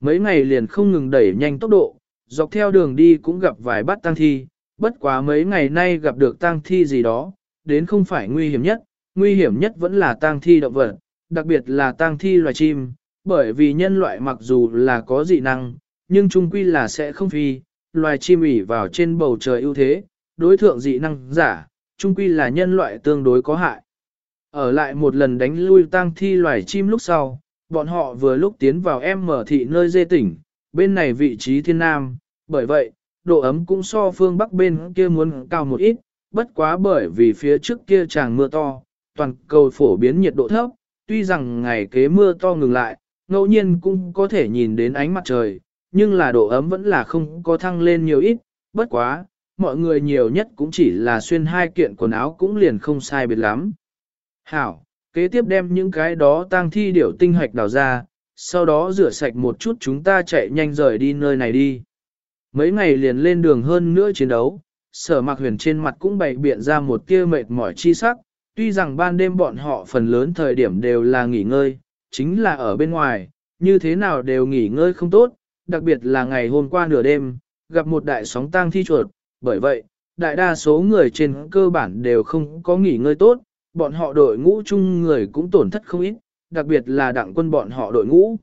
mấy ngày liền không ngừng đẩy nhanh tốc độ, dọc theo đường đi cũng gặp vài bắt tang thi, bất quá mấy ngày nay gặp được tang thi gì đó, đến không phải nguy hiểm nhất, nguy hiểm nhất vẫn là tang thi động vật, đặc biệt là tang thi loài chim, bởi vì nhân loại mặc dù là có dị năng, nhưng chung quy là sẽ không phi, loài chim ỉ vào trên bầu trời ưu thế, đối thượng dị năng giả, chung quy là nhân loại tương đối có hại. Ở lại một lần đánh lui tang thi loài chim lúc sau, bọn họ vừa lúc tiến vào em mở thị nơi dê tỉnh, bên này vị trí thiên nam, bởi vậy, độ ấm cũng so phương bắc bên kia muốn cao một ít, bất quá bởi vì phía trước kia tràng mưa to, toàn cầu phổ biến nhiệt độ thấp, tuy rằng ngày kế mưa to ngừng lại, ngẫu nhiên cũng có thể nhìn đến ánh mặt trời, nhưng là độ ấm vẫn là không có thăng lên nhiều ít, bất quá, mọi người nhiều nhất cũng chỉ là xuyên hai kiện quần áo cũng liền không sai biệt lắm. Hảo, kế tiếp đem những cái đó tang thi điểu tinh hạch đào ra, sau đó rửa sạch một chút chúng ta chạy nhanh rời đi nơi này đi. Mấy ngày liền lên đường hơn nữa chiến đấu, sở mạc huyền trên mặt cũng bày biện ra một tia mệt mỏi chi sắc, tuy rằng ban đêm bọn họ phần lớn thời điểm đều là nghỉ ngơi, chính là ở bên ngoài, như thế nào đều nghỉ ngơi không tốt, đặc biệt là ngày hôm qua nửa đêm, gặp một đại sóng tang thi chuột, bởi vậy, đại đa số người trên cơ bản đều không có nghỉ ngơi tốt, bọn họ đội ngũ chung người cũng tổn thất không ít, đặc biệt là đặng quân bọn họ đội ngũ.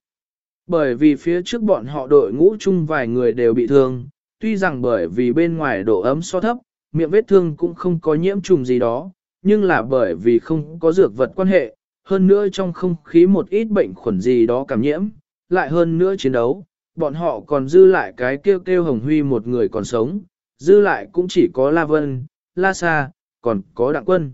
Bởi vì phía trước bọn họ đội ngũ chung vài người đều bị thương, tuy rằng bởi vì bên ngoài độ ấm so thấp, miệng vết thương cũng không có nhiễm trùng gì đó, nhưng là bởi vì không có dược vật quan hệ, hơn nữa trong không khí một ít bệnh khuẩn gì đó cảm nhiễm, lại hơn nữa chiến đấu, bọn họ còn dư lại cái kêu kêu hồng huy một người còn sống, dư lại cũng chỉ có La Vân, La Sa, còn có Đặng Quân.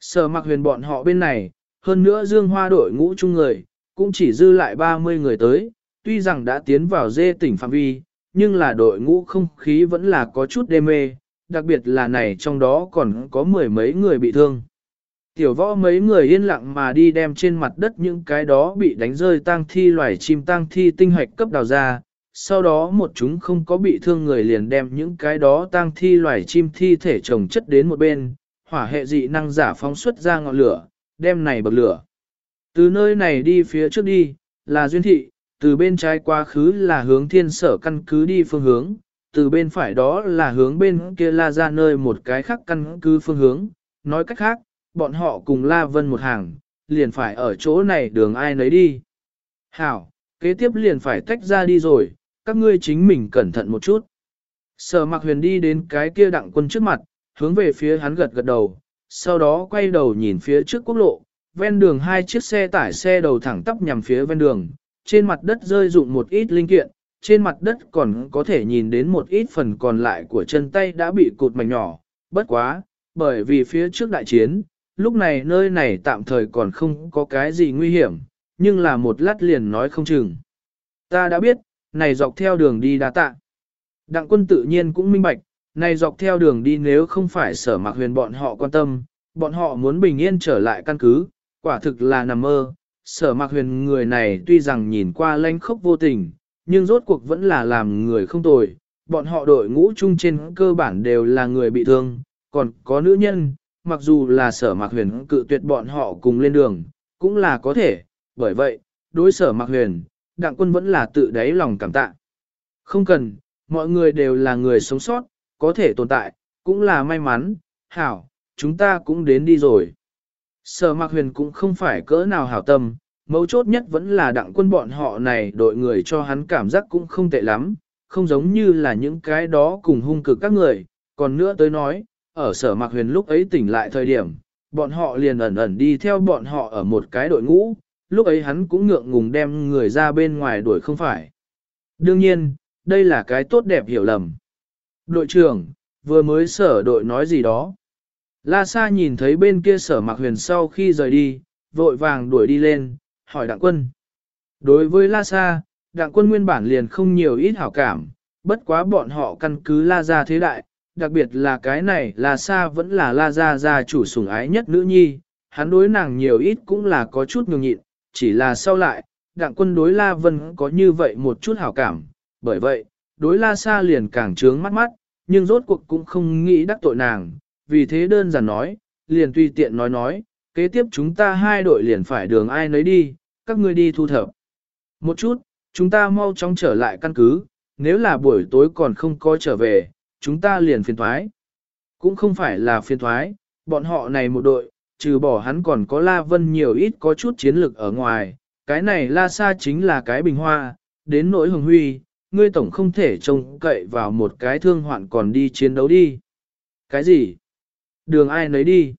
Sở mặc huyền bọn họ bên này, hơn nữa dương hoa đội ngũ chung người, cũng chỉ dư lại 30 người tới, tuy rằng đã tiến vào dê tỉnh phạm vi, nhưng là đội ngũ không khí vẫn là có chút đê mê, đặc biệt là này trong đó còn có mười mấy người bị thương. Tiểu võ mấy người yên lặng mà đi đem trên mặt đất những cái đó bị đánh rơi tang thi loài chim tang thi tinh hoạch cấp đào ra, sau đó một chúng không có bị thương người liền đem những cái đó tang thi loài chim thi thể chồng chất đến một bên, hỏa hệ dị năng giả phóng xuất ra ngọn lửa, đem này bậc lửa. Từ nơi này đi phía trước đi, là duyên thị, từ bên trái quá khứ là hướng thiên sở căn cứ đi phương hướng, từ bên phải đó là hướng bên kia la ra nơi một cái khác căn cứ phương hướng, nói cách khác, bọn họ cùng la vân một hàng, liền phải ở chỗ này đường ai nấy đi. Hảo, kế tiếp liền phải tách ra đi rồi, các ngươi chính mình cẩn thận một chút. Sở mặc huyền đi đến cái kia đặng quân trước mặt, hướng về phía hắn gật gật đầu, sau đó quay đầu nhìn phía trước quốc lộ, ven đường hai chiếc xe tải xe đầu thẳng tắp nhằm phía ven đường, trên mặt đất rơi dụng một ít linh kiện, trên mặt đất còn có thể nhìn đến một ít phần còn lại của chân tay đã bị cụt mảnh nhỏ, bất quá, bởi vì phía trước đại chiến, lúc này nơi này tạm thời còn không có cái gì nguy hiểm, nhưng là một lát liền nói không chừng. Ta đã biết, này dọc theo đường đi đá tạ. Đặng quân tự nhiên cũng minh bạch, này dọc theo đường đi nếu không phải sở mạc huyền bọn họ quan tâm, bọn họ muốn bình yên trở lại căn cứ, quả thực là nằm mơ. Sở mạc huyền người này tuy rằng nhìn qua lanh khốc vô tình, nhưng rốt cuộc vẫn là làm người không tồi. Bọn họ đội ngũ chung trên cơ bản đều là người bị thương, còn có nữ nhân, mặc dù là sở mạc huyền cự tuyệt bọn họ cùng lên đường, cũng là có thể, bởi vậy, đối sở mạc huyền, đặng quân vẫn là tự đáy lòng cảm tạ. Không cần, mọi người đều là người sống sót, có thể tồn tại, cũng là may mắn, hảo, chúng ta cũng đến đi rồi. Sở mạc huyền cũng không phải cỡ nào hảo tâm, mấu chốt nhất vẫn là đặng quân bọn họ này đội người cho hắn cảm giác cũng không tệ lắm, không giống như là những cái đó cùng hung cực các người, còn nữa tới nói, ở sở mạc huyền lúc ấy tỉnh lại thời điểm, bọn họ liền ẩn ẩn đi theo bọn họ ở một cái đội ngũ, lúc ấy hắn cũng ngượng ngùng đem người ra bên ngoài đuổi không phải. Đương nhiên, đây là cái tốt đẹp hiểu lầm. Đội trưởng, vừa mới sở đội nói gì đó. La Sa nhìn thấy bên kia sở mạc huyền sau khi rời đi, vội vàng đuổi đi lên, hỏi đặng quân. Đối với La Sa, đặng quân nguyên bản liền không nhiều ít hảo cảm, bất quá bọn họ căn cứ La Gia thế đại, đặc biệt là cái này La Sa vẫn là La Gia gia chủ sủng ái nhất nữ nhi, hắn đối nàng nhiều ít cũng là có chút nhường nhịn, chỉ là sau lại, đặng quân đối La Vân có như vậy một chút hảo cảm, bởi vậy, đối La Sa liền càng trướng mắt mắt, nhưng rốt cuộc cũng không nghĩ đắc tội nàng, vì thế đơn giản nói, liền tùy tiện nói nói, kế tiếp chúng ta hai đội liền phải đường ai nấy đi, các ngươi đi thu thập. Một chút, chúng ta mau chóng trở lại căn cứ, nếu là buổi tối còn không có trở về, chúng ta liền phiền thoái. Cũng không phải là phiền thoái, bọn họ này một đội, trừ bỏ hắn còn có La Vân nhiều ít có chút chiến lực ở ngoài, cái này La Sa chính là cái bình hoa, đến nỗi hồng huy, ngươi tổng không thể trông cậy vào một cái thương hoạn còn đi chiến đấu đi. Cái gì? Đường ai nấy đi?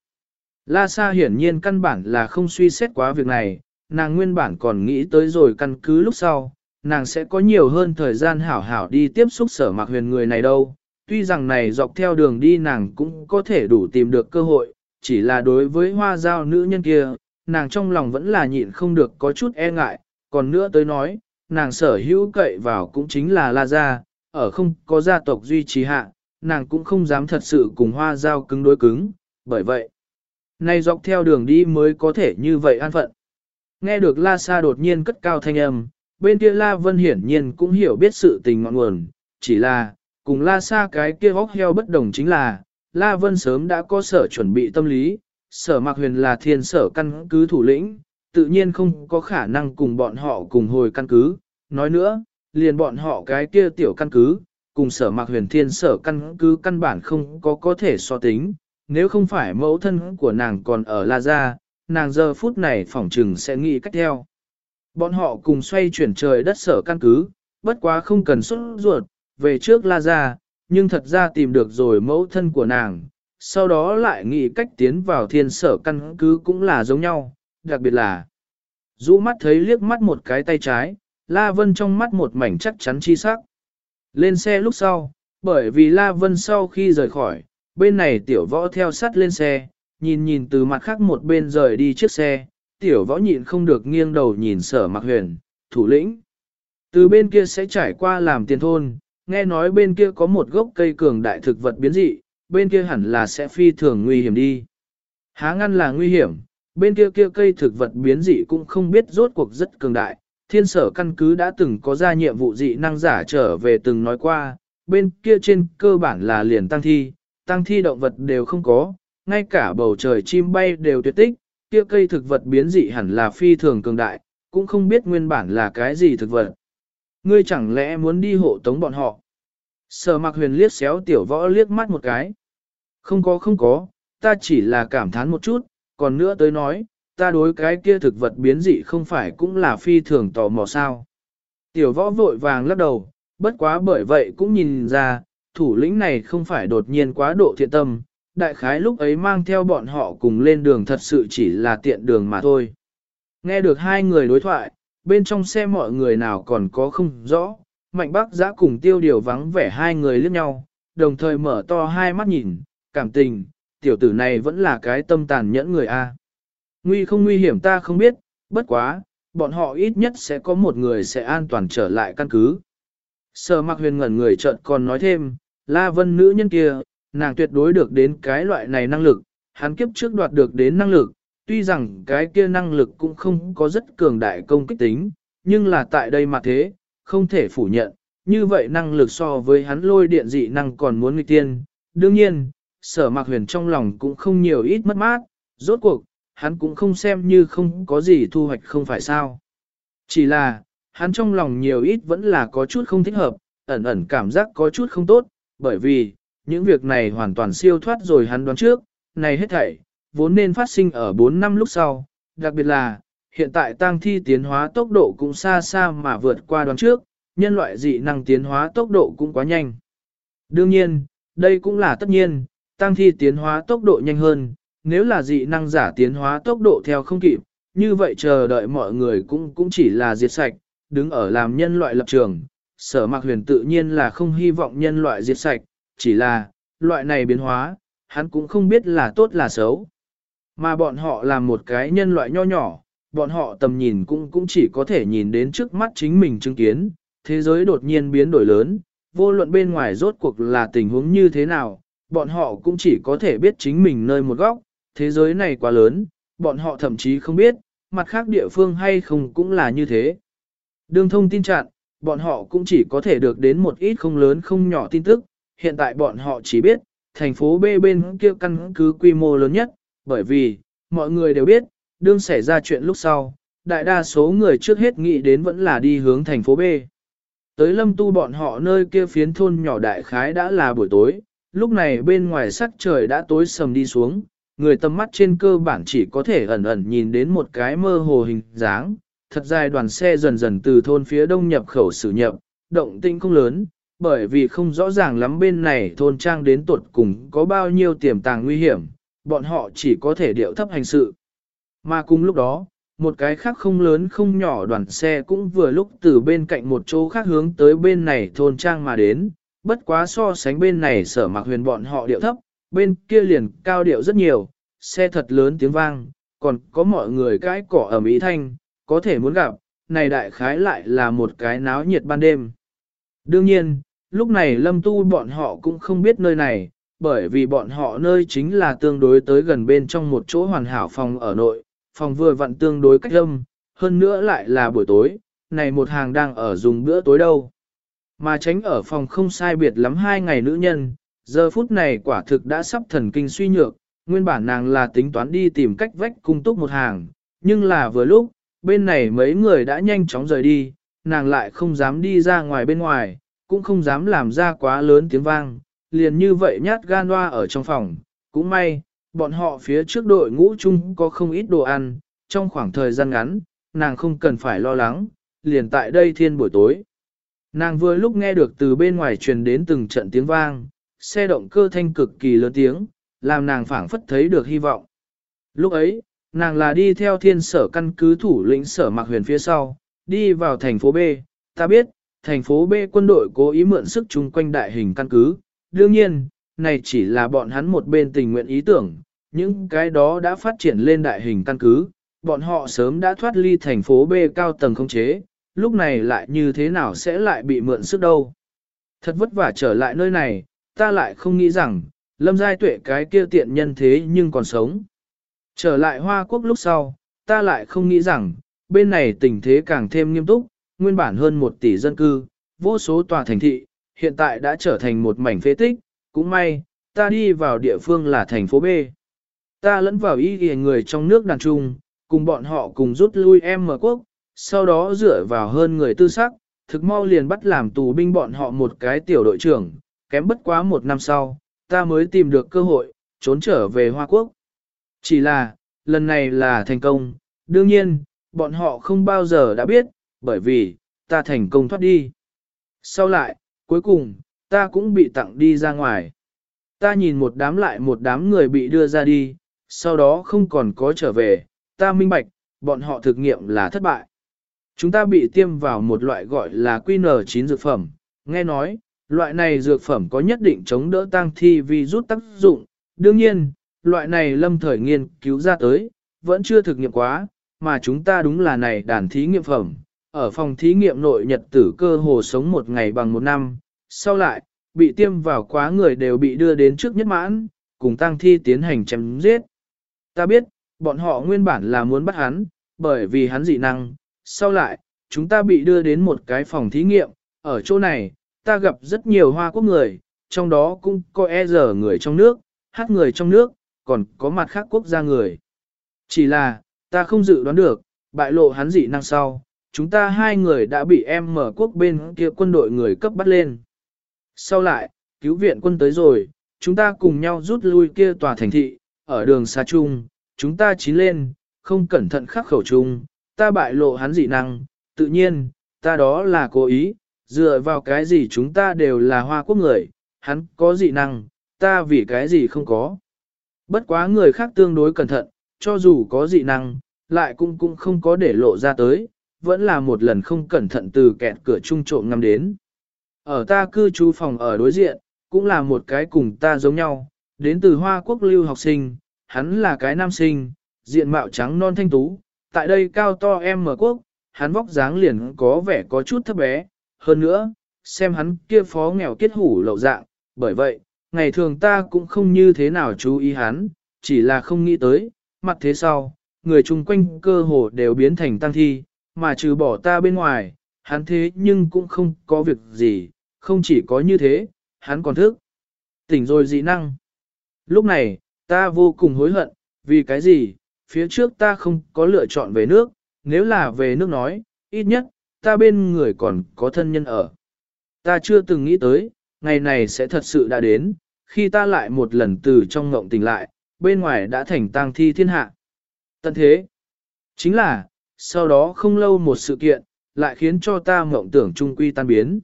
La Sa hiển nhiên căn bản là không suy xét quá việc này, nàng nguyên bản còn nghĩ tới rồi căn cứ lúc sau, nàng sẽ có nhiều hơn thời gian hảo hảo đi tiếp xúc sở mạc huyền người này đâu. Tuy rằng này dọc theo đường đi nàng cũng có thể đủ tìm được cơ hội, chỉ là đối với hoa giao nữ nhân kia, nàng trong lòng vẫn là nhịn không được có chút e ngại, còn nữa tới nói, nàng sở hữu cậy vào cũng chính là La Gia, ở không có gia tộc duy trì hạ, nàng cũng không dám thật sự cùng hoa giao cứng đối cứng, bởi vậy, nay dọc theo đường đi mới có thể như vậy an phận. Nghe được La Sa đột nhiên cất cao thanh âm, bên kia La Vân hiển nhiên cũng hiểu biết sự tình ngọn nguồn, chỉ là, cùng La Sa cái kia góc heo bất đồng chính là, La Vân sớm đã có sở chuẩn bị tâm lý, sở mạc huyền là thiên sở căn cứ thủ lĩnh, tự nhiên không có khả năng cùng bọn họ cùng hồi căn cứ. Nói nữa, liền bọn họ cái kia tiểu căn cứ, cùng sở mạc huyền thiên sở căn cứ căn bản không có có thể so tính. Nếu không phải mẫu thân của nàng còn ở La Gia, nàng giờ phút này phỏng trừng sẽ nghĩ cách theo. Bọn họ cùng xoay chuyển trời đất sở căn cứ, bất quá không cần xuất ruột, về trước La Gia, nhưng thật ra tìm được rồi mẫu thân của nàng, sau đó lại nghĩ cách tiến vào thiên sở căn cứ cũng là giống nhau, đặc biệt là rũ mắt thấy liếc mắt một cái tay trái, La Vân trong mắt một mảnh chắc chắn chi sắc. Lên xe lúc sau, bởi vì La Vân sau khi rời khỏi, bên này tiểu võ theo sát lên xe, nhìn nhìn từ mặt khác một bên rời đi chiếc xe, tiểu võ nhịn không được nghiêng đầu nhìn sở mặc huyền, thủ lĩnh. Từ bên kia sẽ trải qua làm tiền thôn, nghe nói bên kia có một gốc cây cường đại thực vật biến dị, bên kia hẳn là sẽ phi thường nguy hiểm đi. Há ngăn là nguy hiểm, bên kia kia cây thực vật biến dị cũng không biết rốt cuộc rất cường đại. Thiên sở căn cứ đã từng có ra nhiệm vụ dị năng giả trở về từng nói qua, bên kia trên cơ bản là liền tăng thi, tăng thi động vật đều không có, ngay cả bầu trời chim bay đều tuyệt tích, kia cây thực vật biến dị hẳn là phi thường cường đại, cũng không biết nguyên bản là cái gì thực vật. Ngươi chẳng lẽ muốn đi hộ tống bọn họ? Sở mặc huyền liếc xéo tiểu võ liếc mắt một cái. Không có không có, ta chỉ là cảm thán một chút, còn nữa tới nói, ta đối cái kia thực vật biến dị không phải cũng là phi thường tò mò sao. Tiểu võ vội vàng lắc đầu, bất quá bởi vậy cũng nhìn ra, thủ lĩnh này không phải đột nhiên quá độ thiện tâm, đại khái lúc ấy mang theo bọn họ cùng lên đường thật sự chỉ là tiện đường mà thôi. Nghe được hai người đối thoại, bên trong xe mọi người nào còn có không rõ, mạnh bác giã cùng tiêu điều vắng vẻ hai người liếc nhau, đồng thời mở to hai mắt nhìn, cảm tình, tiểu tử này vẫn là cái tâm tàn nhẫn người A. Nguy không nguy hiểm ta không biết, bất quá, bọn họ ít nhất sẽ có một người sẽ an toàn trở lại căn cứ. Sở mặc huyền ngẩn người trợn còn nói thêm, La Vân nữ nhân kia, nàng tuyệt đối được đến cái loại này năng lực, hắn kiếp trước đoạt được đến năng lực, tuy rằng cái kia năng lực cũng không có rất cường đại công kích tính, nhưng là tại đây mà thế, không thể phủ nhận, như vậy năng lực so với hắn lôi điện dị năng còn muốn nghịch tiên. Đương nhiên, sở mạc huyền trong lòng cũng không nhiều ít mất mát, rốt cuộc, hắn cũng không xem như không có gì thu hoạch không phải sao. Chỉ là, hắn trong lòng nhiều ít vẫn là có chút không thích hợp, ẩn ẩn cảm giác có chút không tốt, bởi vì, những việc này hoàn toàn siêu thoát rồi hắn đoán trước, này hết thảy, vốn nên phát sinh ở 4 năm lúc sau, đặc biệt là, hiện tại tăng thi tiến hóa tốc độ cũng xa xa mà vượt qua đoán trước, nhân loại dị năng tiến hóa tốc độ cũng quá nhanh. Đương nhiên, đây cũng là tất nhiên, tăng thi tiến hóa tốc độ nhanh hơn, nếu là dị năng giả tiến hóa tốc độ theo không kịp, như vậy chờ đợi mọi người cũng cũng chỉ là diệt sạch, đứng ở làm nhân loại lập trường. Sở mạc huyền tự nhiên là không hy vọng nhân loại diệt sạch, chỉ là, loại này biến hóa, hắn cũng không biết là tốt là xấu. Mà bọn họ là một cái nhân loại nho nhỏ, bọn họ tầm nhìn cũng cũng chỉ có thể nhìn đến trước mắt chính mình chứng kiến, thế giới đột nhiên biến đổi lớn, vô luận bên ngoài rốt cuộc là tình huống như thế nào, bọn họ cũng chỉ có thể biết chính mình nơi một góc, thế giới này quá lớn, bọn họ thậm chí không biết, mặt khác địa phương hay không cũng là như thế. Đường thông tin chặn, bọn họ cũng chỉ có thể được đến một ít không lớn không nhỏ tin tức, hiện tại bọn họ chỉ biết, thành phố B bên kia căn cứ quy mô lớn nhất, bởi vì, mọi người đều biết, đương xảy ra chuyện lúc sau, đại đa số người trước hết nghĩ đến vẫn là đi hướng thành phố B. Tới lâm tu bọn họ nơi kia phiến thôn nhỏ đại khái đã là buổi tối, lúc này bên ngoài sắc trời đã tối sầm đi xuống, người tầm mắt trên cơ bản chỉ có thể ẩn ẩn nhìn đến một cái mơ hồ hình dáng, thật dài đoàn xe dần dần từ thôn phía đông nhập khẩu xử nhập, động tĩnh không lớn, bởi vì không rõ ràng lắm bên này thôn trang đến tuột cùng có bao nhiêu tiềm tàng nguy hiểm, bọn họ chỉ có thể điệu thấp hành sự. Mà cùng lúc đó, một cái khác không lớn không nhỏ đoàn xe cũng vừa lúc từ bên cạnh một chỗ khác hướng tới bên này thôn trang mà đến, bất quá so sánh bên này sở mạc huyền bọn họ điệu thấp, bên kia liền cao điệu rất nhiều, xe thật lớn tiếng vang, còn có mọi người cái cỏ ở Mỹ Thanh, có thể muốn gặp, này đại khái lại là một cái náo nhiệt ban đêm. Đương nhiên, lúc này lâm tu bọn họ cũng không biết nơi này, bởi vì bọn họ nơi chính là tương đối tới gần bên trong một chỗ hoàn hảo phòng ở nội, phòng vừa vặn tương đối cách lâm, hơn nữa lại là buổi tối, này một hàng đang ở dùng bữa tối đâu. Mà tránh ở phòng không sai biệt lắm hai ngày nữ nhân, giờ phút này quả thực đã sắp thần kinh suy nhược, nguyên bản nàng là tính toán đi tìm cách vách cung túc một hàng, nhưng là vừa lúc, bên này mấy người đã nhanh chóng rời đi, nàng lại không dám đi ra ngoài bên ngoài, cũng không dám làm ra quá lớn tiếng vang, liền như vậy nhát gan hoa ở trong phòng, cũng may, bọn họ phía trước đội ngũ chung có không ít đồ ăn, trong khoảng thời gian ngắn, nàng không cần phải lo lắng, liền tại đây thiên buổi tối. Nàng vừa lúc nghe được từ bên ngoài truyền đến từng trận tiếng vang, xe động cơ thanh cực kỳ lớn tiếng, làm nàng phảng phất thấy được hy vọng. Lúc ấy, nàng là đi theo thiên sở căn cứ thủ lĩnh sở mạc huyền phía sau, đi vào thành phố B, ta biết, thành phố B quân đội cố ý mượn sức chung quanh đại hình căn cứ, đương nhiên, này chỉ là bọn hắn một bên tình nguyện ý tưởng, những cái đó đã phát triển lên đại hình căn cứ, bọn họ sớm đã thoát ly thành phố B cao tầng không chế, lúc này lại như thế nào sẽ lại bị mượn sức đâu. Thật vất vả trở lại nơi này, ta lại không nghĩ rằng, lâm giai tuệ cái kia tiện nhân thế nhưng còn sống. Trở lại Hoa Quốc lúc sau, ta lại không nghĩ rằng, bên này tình thế càng thêm nghiêm túc, nguyên bản hơn một tỷ dân cư, vô số tòa thành thị, hiện tại đã trở thành một mảnh phế tích, cũng may, ta đi vào địa phương là thành phố B. Ta lẫn vào ý nghĩa người trong nước đàn trung, cùng bọn họ cùng rút lui em mở quốc, sau đó dựa vào hơn người tư sắc, thực mau liền bắt làm tù binh bọn họ một cái tiểu đội trưởng, kém bất quá một năm sau, ta mới tìm được cơ hội, trốn trở về Hoa Quốc. Chỉ là, lần này là thành công, đương nhiên, bọn họ không bao giờ đã biết, bởi vì, ta thành công thoát đi. Sau lại, cuối cùng, ta cũng bị tặng đi ra ngoài. Ta nhìn một đám lại một đám người bị đưa ra đi, sau đó không còn có trở về, ta minh bạch, bọn họ thực nghiệm là thất bại. Chúng ta bị tiêm vào một loại gọi là QN9 dược phẩm, nghe nói, loại này dược phẩm có nhất định chống đỡ tăng thi vì rút tác dụng. Đương nhiên, loại này lâm thời nghiên cứu ra tới, vẫn chưa thực nghiệm quá, mà chúng ta đúng là này đàn thí nghiệm phẩm. Ở phòng thí nghiệm nội nhật tử cơ hồ sống một ngày bằng một năm, sau lại, bị tiêm vào quá người đều bị đưa đến trước nhất mãn, cùng tăng thi tiến hành chém giết. Ta biết, bọn họ nguyên bản là muốn bắt hắn, bởi vì hắn dị năng, sau lại, chúng ta bị đưa đến một cái phòng thí nghiệm, ở chỗ này, ta gặp rất nhiều hoa quốc người, trong đó cũng có e giờ người trong nước, hát người trong nước, còn có mặt khác quốc gia người. Chỉ là, ta không dự đoán được, bại lộ hắn dị năng sau, chúng ta hai người đã bị em mở quốc bên kia quân đội người cấp bắt lên. Sau lại, cứu viện quân tới rồi, chúng ta cùng nhau rút lui kia tòa thành thị, ở đường xa chung, chúng ta chín lên, không cẩn thận khắc khẩu chung, ta bại lộ hắn dị năng, tự nhiên, ta đó là cố ý, dựa vào cái gì chúng ta đều là hoa quốc người, hắn có dị năng, ta vì cái gì không có. Bất quá người khác tương đối cẩn thận, cho dù có dị năng, lại cũng cũng không có để lộ ra tới, vẫn là một lần không cẩn thận từ kẹt cửa trung trộm ngắm đến. Ở ta cư trú phòng ở đối diện, cũng là một cái cùng ta giống nhau, đến từ Hoa Quốc lưu học sinh, hắn là cái nam sinh, diện mạo trắng non thanh tú, tại đây cao to em mở quốc, hắn vóc dáng liền có vẻ có chút thấp bé, hơn nữa, xem hắn kia phó nghèo kết hủ lậu dạng, bởi vậy, ngày thường ta cũng không như thế nào chú ý hắn, chỉ là không nghĩ tới, mặt thế sau, người chung quanh cơ hồ đều biến thành tăng thi, mà trừ bỏ ta bên ngoài, hắn thế nhưng cũng không có việc gì, không chỉ có như thế, hắn còn thức. Tỉnh rồi dị năng. Lúc này, ta vô cùng hối hận, vì cái gì, phía trước ta không có lựa chọn về nước, nếu là về nước nói, ít nhất, ta bên người còn có thân nhân ở. Ta chưa từng nghĩ tới, ngày này sẽ thật sự đã đến, khi ta lại một lần từ trong ngộng tỉnh lại, bên ngoài đã thành tang thi thiên hạ. Tận thế, chính là, sau đó không lâu một sự kiện, lại khiến cho ta mộng tưởng trung quy tan biến.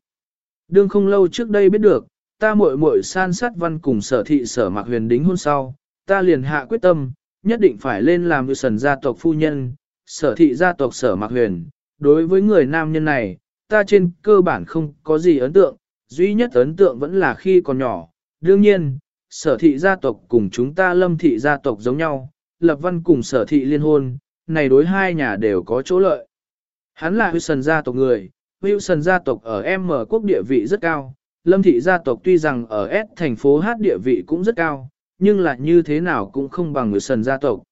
Đương không lâu trước đây biết được, ta muội muội san sát văn cùng sở thị sở mạc huyền đính hôn sau, ta liền hạ quyết tâm, nhất định phải lên làm nữ sần gia tộc phu nhân, sở thị gia tộc sở mạc huyền. Đối với người nam nhân này, ta trên cơ bản không có gì ấn tượng, duy nhất ấn tượng vẫn là khi còn nhỏ. Đương nhiên, sở thị gia tộc cùng chúng ta lâm thị gia tộc giống nhau, lập văn cùng sở thị liên hôn, này đối hai nhà đều có chỗ lợi. Hắn là Wilson gia tộc người, Wilson gia tộc ở M quốc địa vị rất cao, Lâm thị gia tộc tuy rằng ở S thành phố H địa vị cũng rất cao, nhưng là như thế nào cũng không bằng người sần gia tộc.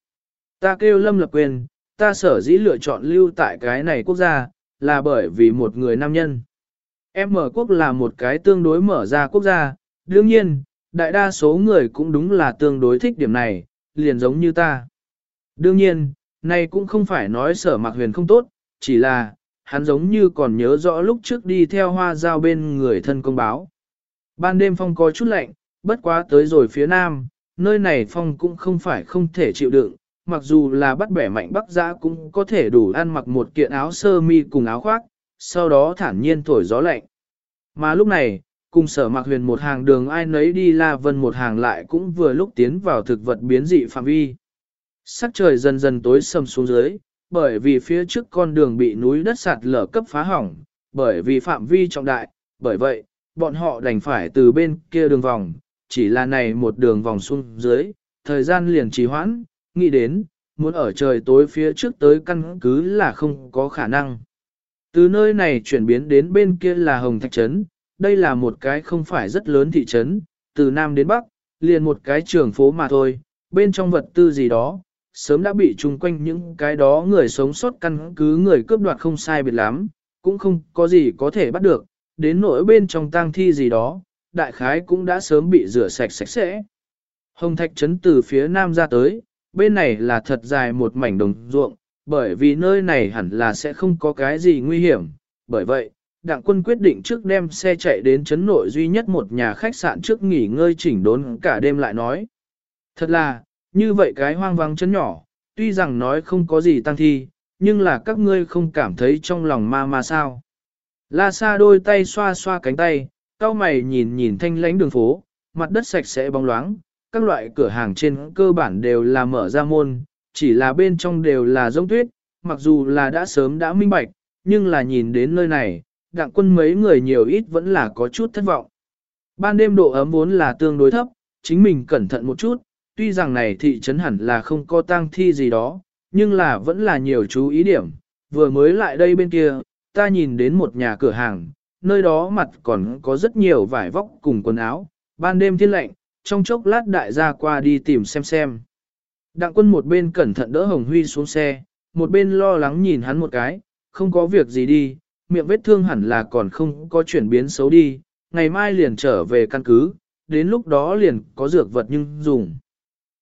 Ta kêu Lâm lập quyền, ta sở dĩ lựa chọn lưu tại cái này quốc gia, là bởi vì một người nam nhân. M quốc là một cái tương đối mở ra quốc gia, đương nhiên, đại đa số người cũng đúng là tương đối thích điểm này, liền giống như ta. Đương nhiên, này cũng không phải nói sở mạc huyền không tốt, chỉ là, hắn giống như còn nhớ rõ lúc trước đi theo hoa giao bên người thân công báo. Ban đêm phong có chút lạnh, bất quá tới rồi phía nam, nơi này phong cũng không phải không thể chịu đựng, mặc dù là bắt bẻ mạnh bắc giã cũng có thể đủ ăn mặc một kiện áo sơ mi cùng áo khoác, sau đó thản nhiên thổi gió lạnh. Mà lúc này, cùng sở mạc huyền một hàng đường ai nấy đi la vân một hàng lại cũng vừa lúc tiến vào thực vật biến dị phạm vi. Sắc trời dần dần tối sầm xuống dưới, bởi vì phía trước con đường bị núi đất sạt lở cấp phá hỏng, bởi vì phạm vi trọng đại, bởi vậy, bọn họ đành phải từ bên kia đường vòng, chỉ là này một đường vòng xuống dưới, thời gian liền trì hoãn, nghĩ đến, muốn ở trời tối phía trước tới căn cứ là không có khả năng. Từ nơi này chuyển biến đến bên kia là Hồng Thạch Trấn, đây là một cái không phải rất lớn thị trấn, từ Nam đến Bắc, liền một cái trường phố mà thôi, bên trong vật tư gì đó, sớm đã bị chung quanh những cái đó người sống sót căn cứ người cướp đoạt không sai biệt lắm, cũng không có gì có thể bắt được, đến nỗi bên trong tang thi gì đó, đại khái cũng đã sớm bị rửa sạch sạch sẽ. Hồng Thạch Trấn từ phía nam ra tới, bên này là thật dài một mảnh đồng ruộng, bởi vì nơi này hẳn là sẽ không có cái gì nguy hiểm, bởi vậy, đặng quân quyết định trước đem xe chạy đến chấn nội duy nhất một nhà khách sạn trước nghỉ ngơi chỉnh đốn cả đêm lại nói. Thật là, như vậy cái hoang vắng chấn nhỏ, tuy rằng nói không có gì tăng thi, nhưng là các ngươi không cảm thấy trong lòng ma ma sao. La Sa đôi tay xoa xoa cánh tay, cao mày nhìn nhìn thanh lãnh đường phố, mặt đất sạch sẽ bóng loáng, các loại cửa hàng trên cơ bản đều là mở ra môn, chỉ là bên trong đều là giống tuyết, mặc dù là đã sớm đã minh bạch, nhưng là nhìn đến nơi này, đặng quân mấy người nhiều ít vẫn là có chút thất vọng. Ban đêm độ ấm vốn là tương đối thấp, chính mình cẩn thận một chút, tuy rằng này thị trấn hẳn là không có tang thi gì đó, nhưng là vẫn là nhiều chú ý điểm. Vừa mới lại đây bên kia, ta nhìn đến một nhà cửa hàng, nơi đó mặt còn có rất nhiều vải vóc cùng quần áo, ban đêm thiên lạnh, trong chốc lát đại gia qua đi tìm xem xem. Đặng quân một bên cẩn thận đỡ Hồng Huy xuống xe, một bên lo lắng nhìn hắn một cái, không có việc gì đi, miệng vết thương hẳn là còn không có chuyển biến xấu đi, ngày mai liền trở về căn cứ, đến lúc đó liền có dược vật nhưng dùng.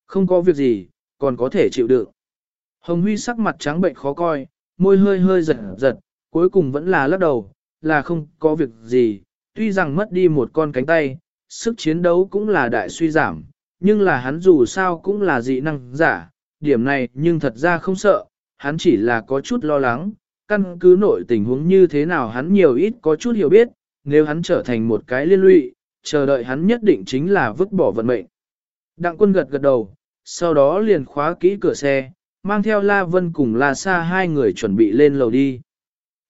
Không có việc gì, còn có thể chịu đựng. Hồng Huy sắc mặt trắng bệnh khó coi, môi hơi hơi giật giật, cuối cùng vẫn là lắc đầu, là không có việc gì, tuy rằng mất đi một con cánh tay, sức chiến đấu cũng là đại suy giảm, nhưng là hắn dù sao cũng là dị năng giả, điểm này nhưng thật ra không sợ, hắn chỉ là có chút lo lắng, căn cứ nội tình huống như thế nào hắn nhiều ít có chút hiểu biết, nếu hắn trở thành một cái liên lụy, chờ đợi hắn nhất định chính là vứt bỏ vận mệnh. Đặng quân gật gật đầu, sau đó liền khóa kỹ cửa xe, mang theo La Vân cùng La Sa hai người chuẩn bị lên lầu đi.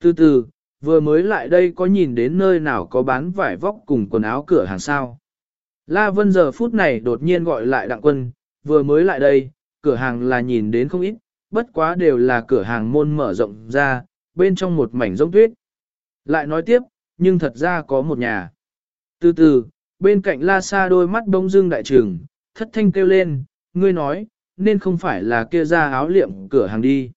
Từ từ, vừa mới lại đây có nhìn đến nơi nào có bán vải vóc cùng quần áo cửa hàng sao. La Vân giờ phút này đột nhiên gọi lại đặng quân, vừa mới lại đây, cửa hàng là nhìn đến không ít, bất quá đều là cửa hàng môn mở rộng ra, bên trong một mảnh rông tuyết. Lại nói tiếp, nhưng thật ra có một nhà. Từ từ, bên cạnh La Sa đôi mắt bông dưng đại trường, thất thanh kêu lên, ngươi nói, nên không phải là kia ra áo liệm cửa hàng đi.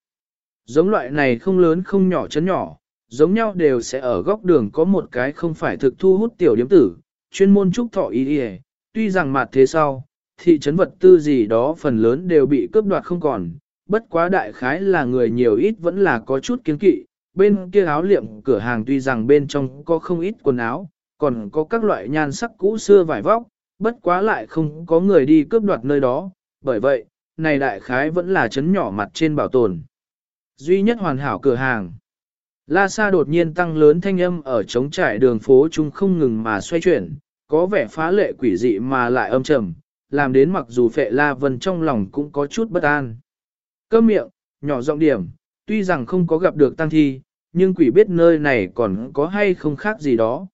Giống loại này không lớn không nhỏ chấn nhỏ, giống nhau đều sẽ ở góc đường có một cái không phải thực thu hút tiểu điếm tử, chuyên môn trúc thọ ý đi tuy rằng mặt thế sau, thị trấn vật tư gì đó phần lớn đều bị cướp đoạt không còn, bất quá đại khái là người nhiều ít vẫn là có chút kiến kỵ, bên kia áo liệm cửa hàng tuy rằng bên trong có không ít quần áo, còn có các loại nhan sắc cũ xưa vải vóc, bất quá lại không có người đi cướp đoạt nơi đó, bởi vậy, này đại khái vẫn là chấn nhỏ mặt trên bảo tồn. Duy nhất hoàn hảo cửa hàng. La Sa đột nhiên tăng lớn thanh âm ở trống trải đường phố chung không ngừng mà xoay chuyển, có vẻ phá lệ quỷ dị mà lại âm trầm, làm đến mặc dù phệ La Vân trong lòng cũng có chút bất an. Cơ miệng, nhỏ giọng điểm, tuy rằng không có gặp được tăng thi, nhưng quỷ biết nơi này còn có hay không khác gì đó.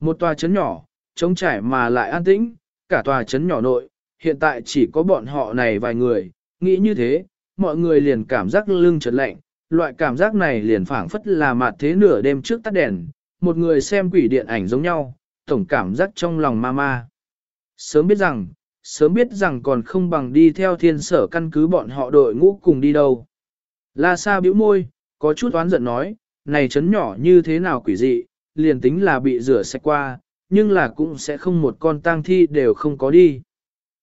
Một tòa chấn nhỏ, trống trải mà lại an tĩnh, cả tòa chấn nhỏ nội, hiện tại chỉ có bọn họ này vài người, nghĩ như thế, mọi người liền cảm giác lưng chợt lạnh, loại cảm giác này liền phảng phất là mặt thế nửa đêm trước tắt đèn, một người xem quỷ điện ảnh giống nhau, tổng cảm giác trong lòng ma ma. Sớm biết rằng, sớm biết rằng còn không bằng đi theo thiên sở căn cứ bọn họ đội ngũ cùng đi đâu. La Sa bĩu môi, có chút oán giận nói, này chấn nhỏ như thế nào quỷ dị, liền tính là bị rửa sạch qua, nhưng là cũng sẽ không một con tang thi đều không có đi.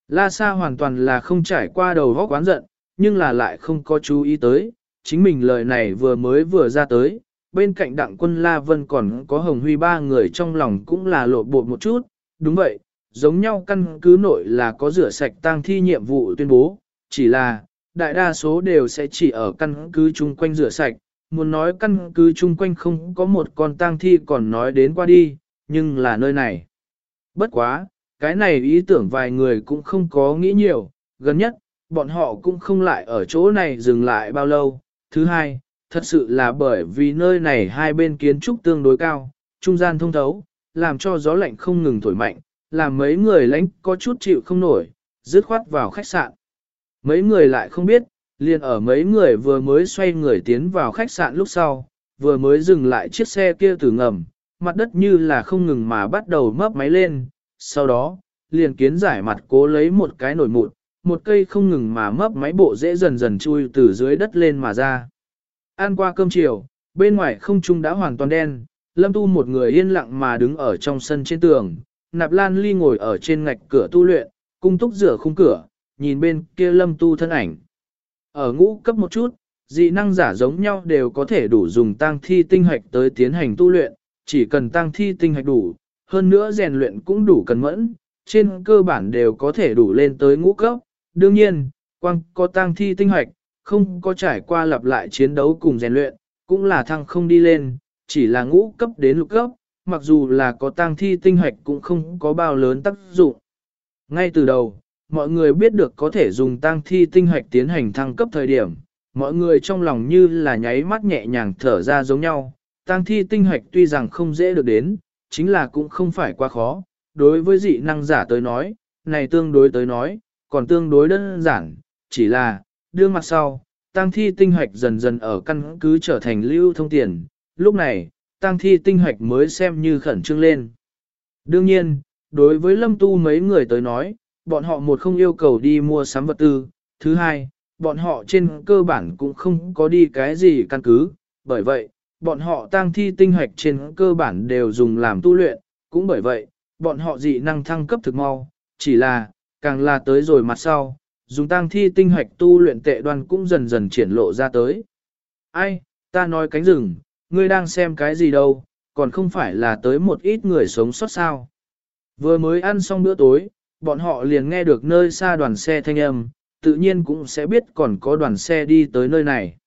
La Sa hoàn toàn là không trải qua đầu góc oán giận, nhưng là lại không có chú ý tới, chính mình lời này vừa mới vừa ra tới, bên cạnh đặng quân La Vân còn có Hồng Huy ba người trong lòng cũng là lộ bộ một chút, đúng vậy, giống nhau căn cứ nội là có rửa sạch tang thi nhiệm vụ tuyên bố, chỉ là, đại đa số đều sẽ chỉ ở căn cứ chung quanh rửa sạch, muốn nói căn cứ chung quanh không có một con tang thi còn nói đến qua đi, nhưng là nơi này. Bất quá, cái này ý tưởng vài người cũng không có nghĩ nhiều, gần nhất, bọn họ cũng không lại ở chỗ này dừng lại bao lâu. Thứ hai, thật sự là bởi vì nơi này hai bên kiến trúc tương đối cao, trung gian thông thấu, làm cho gió lạnh không ngừng thổi mạnh, làm mấy người lãnh có chút chịu không nổi, dứt khoát vào khách sạn. Mấy người lại không biết, liền ở mấy người vừa mới xoay người tiến vào khách sạn lúc sau, vừa mới dừng lại chiếc xe kia từ ngầm, mặt đất như là không ngừng mà bắt đầu mấp máy lên, sau đó, liền kiến giải mặt cố lấy một cái nổi mụn, một cây không ngừng mà mấp máy bộ dễ dần dần chui từ dưới đất lên mà ra. Ăn qua cơm chiều, bên ngoài không trung đã hoàn toàn đen, Lâm Tu một người yên lặng mà đứng ở trong sân trên tường, Nạp Lan Ly ngồi ở trên ngạch cửa tu luyện, cung túc rửa khung cửa, nhìn bên kia Lâm Tu thân ảnh. Ở ngũ cấp một chút, dị năng giả giống nhau đều có thể đủ dùng tăng thi tinh hoạch tới tiến hành tu luyện, chỉ cần tăng thi tinh hoạch đủ, hơn nữa rèn luyện cũng đủ cần mẫn, trên cơ bản đều có thể đủ lên tới ngũ cấp. Đương nhiên, quang có tăng thi tinh hoạch, không có trải qua lặp lại chiến đấu cùng rèn luyện, cũng là thăng không đi lên, chỉ là ngũ cấp đến lục cấp, mặc dù là có tăng thi tinh hoạch cũng không có bao lớn tác dụng. Ngay từ đầu, mọi người biết được có thể dùng tăng thi tinh hoạch tiến hành thăng cấp thời điểm, mọi người trong lòng như là nháy mắt nhẹ nhàng thở ra giống nhau. Tăng thi tinh hoạch tuy rằng không dễ được đến, chính là cũng không phải quá khó. Đối với dị năng giả tới nói, này tương đối tới nói, còn tương đối đơn giản, chỉ là, đương mặt sau, tăng thi tinh hoạch dần dần ở căn cứ trở thành lưu thông tiền. Lúc này, tăng thi tinh hoạch mới xem như khẩn trương lên. Đương nhiên, đối với lâm tu mấy người tới nói, bọn họ một không yêu cầu đi mua sắm vật tư, thứ hai, bọn họ trên cơ bản cũng không có đi cái gì căn cứ, bởi vậy, bọn họ tăng thi tinh hoạch trên cơ bản đều dùng làm tu luyện, cũng bởi vậy, bọn họ dị năng thăng cấp thực mau, chỉ là, càng là tới rồi mặt sau, dùng tăng thi tinh hoạch tu luyện tệ đoan cũng dần dần triển lộ ra tới. Ai, ta nói cánh rừng, ngươi đang xem cái gì đâu, còn không phải là tới một ít người sống sót sao. Vừa mới ăn xong bữa tối, bọn họ liền nghe được nơi xa đoàn xe thanh âm, tự nhiên cũng sẽ biết còn có đoàn xe đi tới nơi này.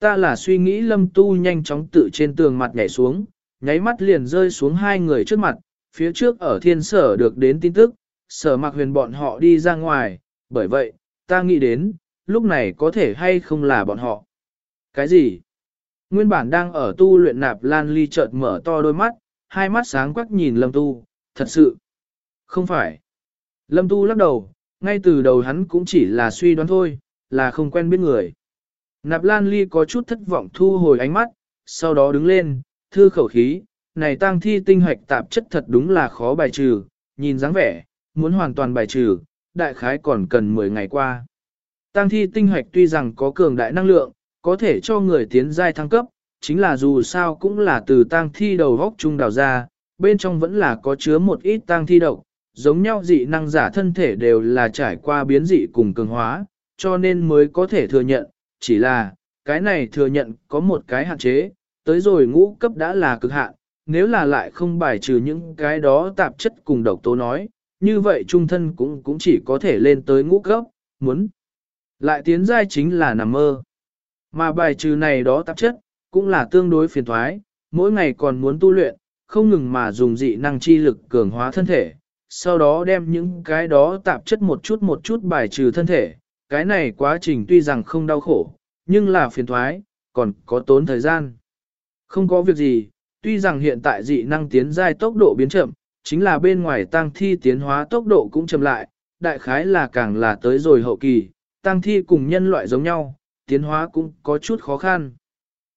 Ta là suy nghĩ lâm tu nhanh chóng tự trên tường mặt nhảy xuống, nháy mắt liền rơi xuống hai người trước mặt, phía trước ở thiên sở được đến tin tức, sở mặc huyền bọn họ đi ra ngoài, bởi vậy, ta nghĩ đến, lúc này có thể hay không là bọn họ. Cái gì? Nguyên bản đang ở tu luyện nạp lan ly chợt mở to đôi mắt, hai mắt sáng quắc nhìn lâm tu, thật sự. Không phải. Lâm Tu lắc đầu, ngay từ đầu hắn cũng chỉ là suy đoán thôi, là không quen biết người. Nạp Lan Ly có chút thất vọng thu hồi ánh mắt, sau đó đứng lên, thư khẩu khí, này tang thi tinh hoạch tạp chất thật đúng là khó bài trừ, nhìn dáng vẻ, muốn hoàn toàn bài trừ, đại khái còn cần 10 ngày qua. tăng thi tinh hoạch tuy rằng có cường đại năng lượng, có thể cho người tiến giai thăng cấp, chính là dù sao cũng là từ tăng thi đầu góc trung đào ra, bên trong vẫn là có chứa một ít tăng thi độc, giống nhau dị năng giả thân thể đều là trải qua biến dị cùng cường hóa, cho nên mới có thể thừa nhận, chỉ là, cái này thừa nhận có một cái hạn chế, tới rồi ngũ cấp đã là cực hạn, nếu là lại không bài trừ những cái đó tạp chất cùng độc tố nói, như vậy trung thân cũng cũng chỉ có thể lên tới ngũ cấp, muốn lại tiến giai chính là nằm mơ. Mà bài trừ này đó tạp chất, cũng là tương đối phiền thoái, mỗi ngày còn muốn tu luyện, không ngừng mà dùng dị năng chi lực cường hóa thân thể, sau đó đem những cái đó tạp chất một chút một chút bài trừ thân thể. Cái này quá trình tuy rằng không đau khổ, nhưng là phiền thoái, còn có tốn thời gian. Không có việc gì, tuy rằng hiện tại dị năng tiến giai tốc độ biến chậm, chính là bên ngoài tăng thi tiến hóa tốc độ cũng chậm lại, đại khái là càng là tới rồi hậu kỳ, tăng thi cùng nhân loại giống nhau, tiến hóa cũng có chút khó khăn.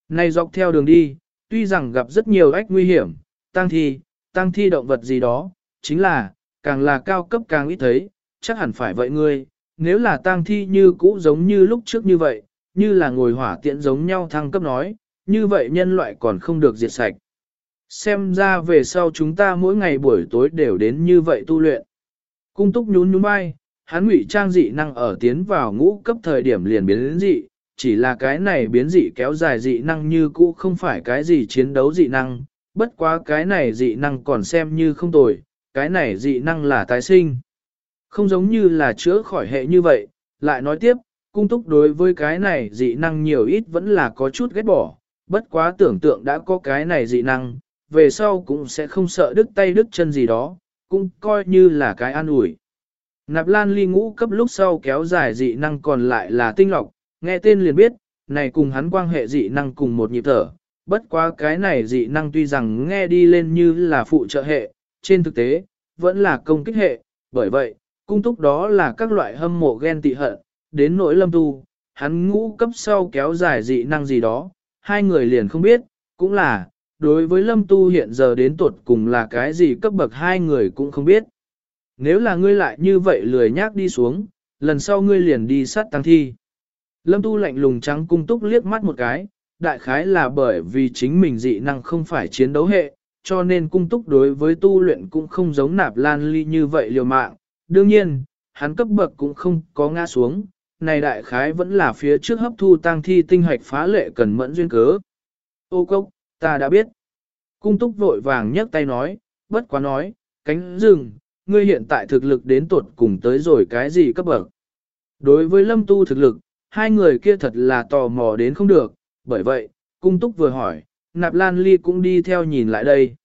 Này dọc theo đường đi, tuy rằng gặp rất nhiều ách nguy hiểm, tăng thi, tăng thi động vật gì đó, chính là, càng là cao cấp càng ít thấy, chắc hẳn phải vậy ngươi, nếu là tăng thi như cũ giống như lúc trước như vậy, như là ngồi hỏa tiễn giống nhau thăng cấp nói, như vậy nhân loại còn không được diệt sạch. Xem ra về sau chúng ta mỗi ngày buổi tối đều đến như vậy tu luyện. Cung túc nhún nhún vai, hắn ngụy trang dị năng ở tiến vào ngũ cấp thời điểm liền biến đến dị, chỉ là cái này biến dị kéo dài dị năng như cũ không phải cái gì chiến đấu dị năng, bất quá cái này dị năng còn xem như không tồi, cái này dị năng là tái sinh. Không giống như là chữa khỏi hệ như vậy, lại nói tiếp, cung túc đối với cái này dị năng nhiều ít vẫn là có chút ghét bỏ, bất quá tưởng tượng đã có cái này dị năng, về sau cũng sẽ không sợ đứt tay đứt chân gì đó, cũng coi như là cái an ủi. Nạp lan ly ngũ cấp lúc sau kéo dài dị năng còn lại là tinh lọc, nghe tên liền biết, này cùng hắn quan hệ dị năng cùng một nhịp thở, bất quá cái này dị năng tuy rằng nghe đi lên như là phụ trợ hệ, trên thực tế, vẫn là công kích hệ, bởi vậy, cung túc đó là các loại hâm mộ ghen tị hận, đến nỗi lâm tu, hắn ngũ cấp sau kéo dài dị năng gì đó, hai người liền không biết, cũng là, đối với lâm tu hiện giờ đến tuột cùng là cái gì cấp bậc hai người cũng không biết. Nếu là ngươi lại như vậy lười nhác đi xuống, lần sau ngươi liền đi sát tăng thi. Lâm tu lạnh lùng trắng cung túc liếc mắt một cái, đại khái là bởi vì chính mình dị năng không phải chiến đấu hệ, cho nên cung túc đối với tu luyện cũng không giống nạp lan ly như vậy liều mạng. Đương nhiên, hắn cấp bậc cũng không có ngã xuống, này đại khái vẫn là phía trước hấp thu tăng thi tinh hoạch phá lệ cần mẫn duyên cớ. Ô cốc, ta đã biết. Cung túc vội vàng nhấc tay nói, bất quá nói, cánh rừng, ngươi hiện tại thực lực đến tuột cùng tới rồi cái gì cấp bậc. Đối với lâm tu thực lực, hai người kia thật là tò mò đến không được, bởi vậy, cung túc vừa hỏi, nạp lan ly cũng đi theo nhìn lại đây.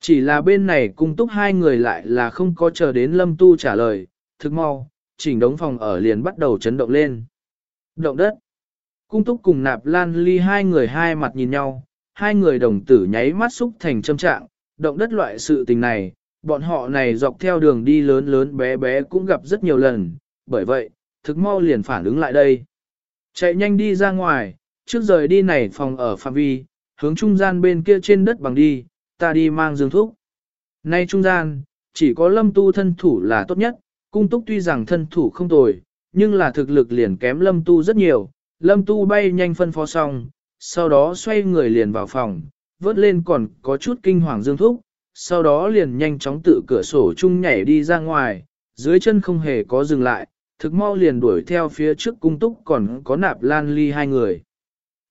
Chỉ là bên này cung túc hai người lại là không có chờ đến lâm tu trả lời, thực mau, chỉnh đống phòng ở liền bắt đầu chấn động lên. Động đất. Cung túc cùng nạp lan ly hai người hai mặt nhìn nhau, hai người đồng tử nháy mắt xúc thành châm trạng, động đất loại sự tình này, bọn họ này dọc theo đường đi lớn lớn bé bé cũng gặp rất nhiều lần, bởi vậy, thực mau liền phản ứng lại đây. Chạy nhanh đi ra ngoài, trước rời đi này phòng ở phạm vi, hướng trung gian bên kia trên đất bằng đi, ta đi mang dương thuốc. Nay trung gian, chỉ có lâm tu thân thủ là tốt nhất, cung túc tuy rằng thân thủ không tồi, nhưng là thực lực liền kém lâm tu rất nhiều, lâm tu bay nhanh phân phó xong, sau đó xoay người liền vào phòng, vớt lên còn có chút kinh hoàng dương thúc, sau đó liền nhanh chóng tự cửa sổ chung nhảy đi ra ngoài, dưới chân không hề có dừng lại, thực mau liền đuổi theo phía trước cung túc còn có nạp lan ly hai người.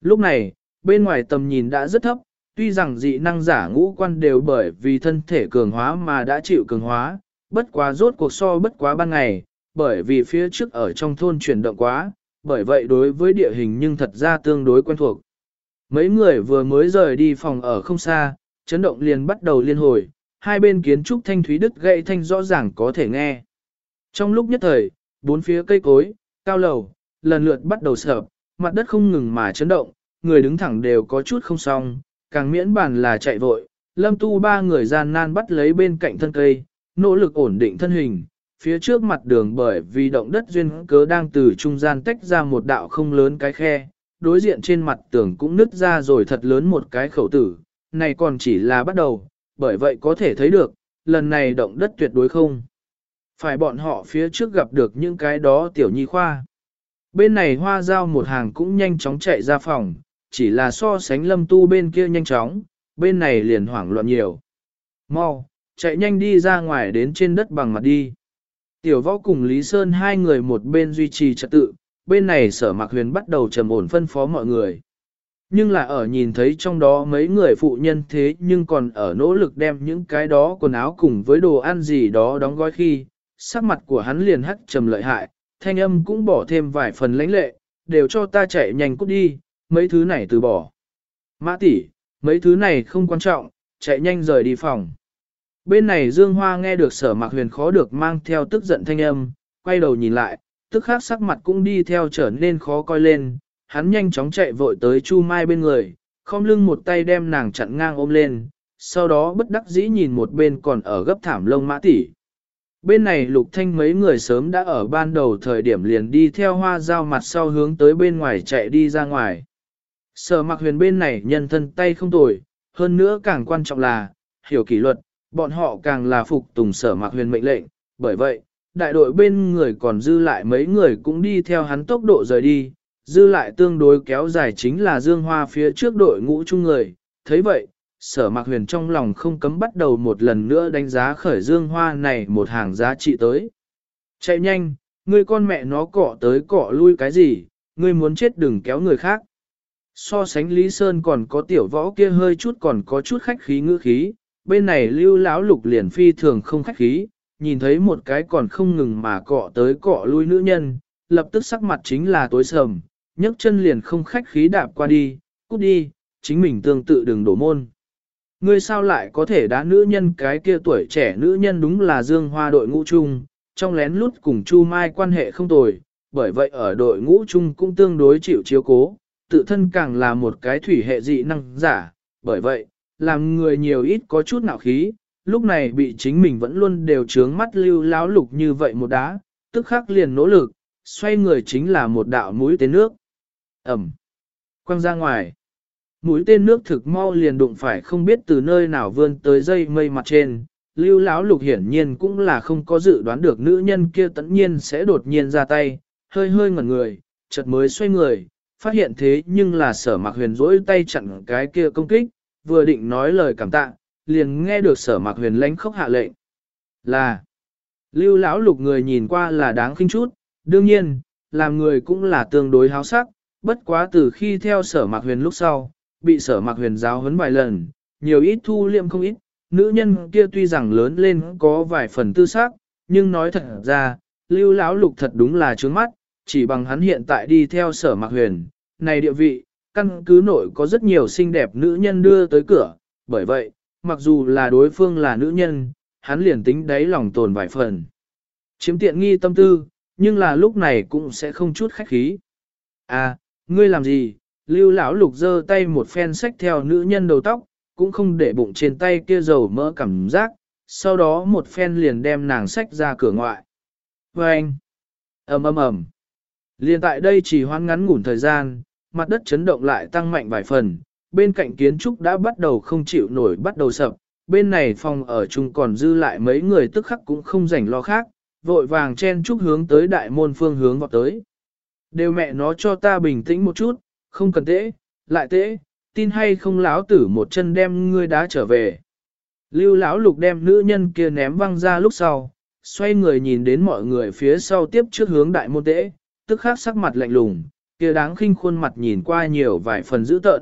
Lúc này, bên ngoài tầm nhìn đã rất thấp, tuy rằng dị năng giả ngũ quan đều bởi vì thân thể cường hóa mà đã chịu cường hóa, bất quá rốt cuộc so bất quá ban ngày, bởi vì phía trước ở trong thôn chuyển động quá, bởi vậy đối với địa hình nhưng thật ra tương đối quen thuộc. Mấy người vừa mới rời đi phòng ở không xa, chấn động liền bắt đầu liên hồi, hai bên kiến trúc thanh thúy đức gậy thanh rõ ràng có thể nghe. Trong lúc nhất thời, bốn phía cây cối, cao lầu, lần lượt bắt đầu sợp, mặt đất không ngừng mà chấn động, người đứng thẳng đều có chút không xong, càng miễn bàn là chạy vội, lâm tu ba người gian nan bắt lấy bên cạnh thân cây, nỗ lực ổn định thân hình, phía trước mặt đường bởi vì động đất duyên cớ đang từ trung gian tách ra một đạo không lớn cái khe, đối diện trên mặt tường cũng nứt ra rồi thật lớn một cái khẩu tử, này còn chỉ là bắt đầu, bởi vậy có thể thấy được, lần này động đất tuyệt đối không. Phải bọn họ phía trước gặp được những cái đó tiểu nhi khoa. Bên này hoa giao một hàng cũng nhanh chóng chạy ra phòng, chỉ là so sánh lâm tu bên kia nhanh chóng, bên này liền hoảng loạn nhiều. Mau, chạy nhanh đi ra ngoài đến trên đất bằng mặt đi. Tiểu võ cùng Lý Sơn hai người một bên duy trì trật tự, bên này sở mạc huyền bắt đầu trầm ổn phân phó mọi người. Nhưng là ở nhìn thấy trong đó mấy người phụ nhân thế nhưng còn ở nỗ lực đem những cái đó quần áo cùng với đồ ăn gì đó đóng gói khi, sắc mặt của hắn liền hắt trầm lợi hại, thanh âm cũng bỏ thêm vài phần lãnh lệ, đều cho ta chạy nhanh cút đi, mấy thứ này từ bỏ. Mã tỷ, mấy thứ này không quan trọng, chạy nhanh rời đi phòng. Bên này Dương Hoa nghe được sở mạc huyền khó được mang theo tức giận thanh âm, quay đầu nhìn lại, tức khắc sắc mặt cũng đi theo trở nên khó coi lên, hắn nhanh chóng chạy vội tới Chu Mai bên người, không lưng một tay đem nàng chặn ngang ôm lên, sau đó bất đắc dĩ nhìn một bên còn ở gấp thảm lông mã tỷ. Bên này lục thanh mấy người sớm đã ở ban đầu thời điểm liền đi theo hoa dao mặt sau hướng tới bên ngoài chạy đi ra ngoài. Sở mặc huyền bên này nhân thân tay không tồi, hơn nữa càng quan trọng là, hiểu kỷ luật, bọn họ càng là phục tùng sở mặc huyền mệnh lệnh, bởi vậy, đại đội bên người còn dư lại mấy người cũng đi theo hắn tốc độ rời đi, dư lại tương đối kéo dài chính là dương hoa phía trước đội ngũ chung người, thấy vậy, sở mạc huyền trong lòng không cấm bắt đầu một lần nữa đánh giá khởi dương hoa này một hàng giá trị tới. Chạy nhanh, người con mẹ nó cọ tới cọ lui cái gì, Người muốn chết đừng kéo người khác. So sánh Lý Sơn còn có tiểu võ kia hơi chút còn có chút khách khí ngữ khí, bên này lưu lão lục liền phi thường không khách khí, nhìn thấy một cái còn không ngừng mà cọ tới cọ lui nữ nhân, lập tức sắc mặt chính là tối sầm, nhấc chân liền không khách khí đạp qua đi, cút đi, chính mình tương tự đừng đổ môn. Ngươi sao lại có thể đá nữ nhân cái kia tuổi trẻ nữ nhân đúng là Dương Hoa đội ngũ chung, trong lén lút cùng Chu Mai quan hệ không tồi, bởi vậy ở đội ngũ chung cũng tương đối chịu chiếu cố, tự thân càng là một cái thủy hệ dị năng giả, bởi vậy, làm người nhiều ít có chút nạo khí, lúc này bị chính mình vẫn luôn đều trướng mắt lưu láo lục như vậy một đá, tức khắc liền nỗ lực, xoay người chính là một đạo mũi tên nước. Ẩm. Quăng ra ngoài. Mũi tên nước thực mau liền đụng phải không biết từ nơi nào vươn tới dây mây mặt trên. Lưu Lão Lục hiển nhiên cũng là không có dự đoán được nữ nhân kia tẫn nhiên sẽ đột nhiên ra tay, hơi hơi ngẩn người, chợt mới xoay người, phát hiện thế nhưng là sở mạc huyền rỗi tay chặn cái kia công kích, vừa định nói lời cảm tạ, liền nghe được sở mạc huyền lãnh khốc hạ lệnh. Là, lưu lão lục người nhìn qua là đáng khinh chút, đương nhiên, làm người cũng là tương đối háo sắc, bất quá từ khi theo sở mạc huyền lúc sau, bị sở mạc huyền giáo huấn vài lần, nhiều ít thu liệm không ít, nữ nhân kia tuy rằng lớn lên có vài phần tư xác, nhưng nói thật ra, lưu lão lục thật đúng là trướng mắt, chỉ bằng hắn hiện tại đi theo sở mạc huyền, này địa vị, căn cứ nội có rất nhiều xinh đẹp nữ nhân đưa tới cửa, bởi vậy, mặc dù là đối phương là nữ nhân, hắn liền tính đáy lòng tồn vài phần. Chiếm tiện nghi tâm tư, nhưng là lúc này cũng sẽ không chút khách khí. À, ngươi làm gì? Lưu lão lục giơ tay một phen xách theo nữ nhân đầu tóc, cũng không để bụng trên tay kia dầu mỡ cảm giác, sau đó một phen liền đem nàng xách ra cửa ngoại. Và anh, ầm ầm ầm. Liên tại đây chỉ hoan ngắn ngủn thời gian, mặt đất chấn động lại tăng mạnh vài phần, bên cạnh kiến trúc đã bắt đầu không chịu nổi bắt đầu sập, bên này phòng ở chung còn dư lại mấy người tức khắc cũng không rảnh lo khác, vội vàng chen trúc hướng tới đại môn phương hướng vọt tới. Đều mẹ nó cho ta bình tĩnh một chút, không cần tễ, lại tễ, tin hay không láo tử một chân đem ngươi đá trở về. Lưu lão lục đem nữ nhân kia ném văng ra lúc sau, xoay người nhìn đến mọi người phía sau tiếp trước hướng đại môn tễ, tức khắc sắc mặt lạnh lùng, kia đáng khinh khuôn mặt nhìn qua nhiều vài phần dữ tợn.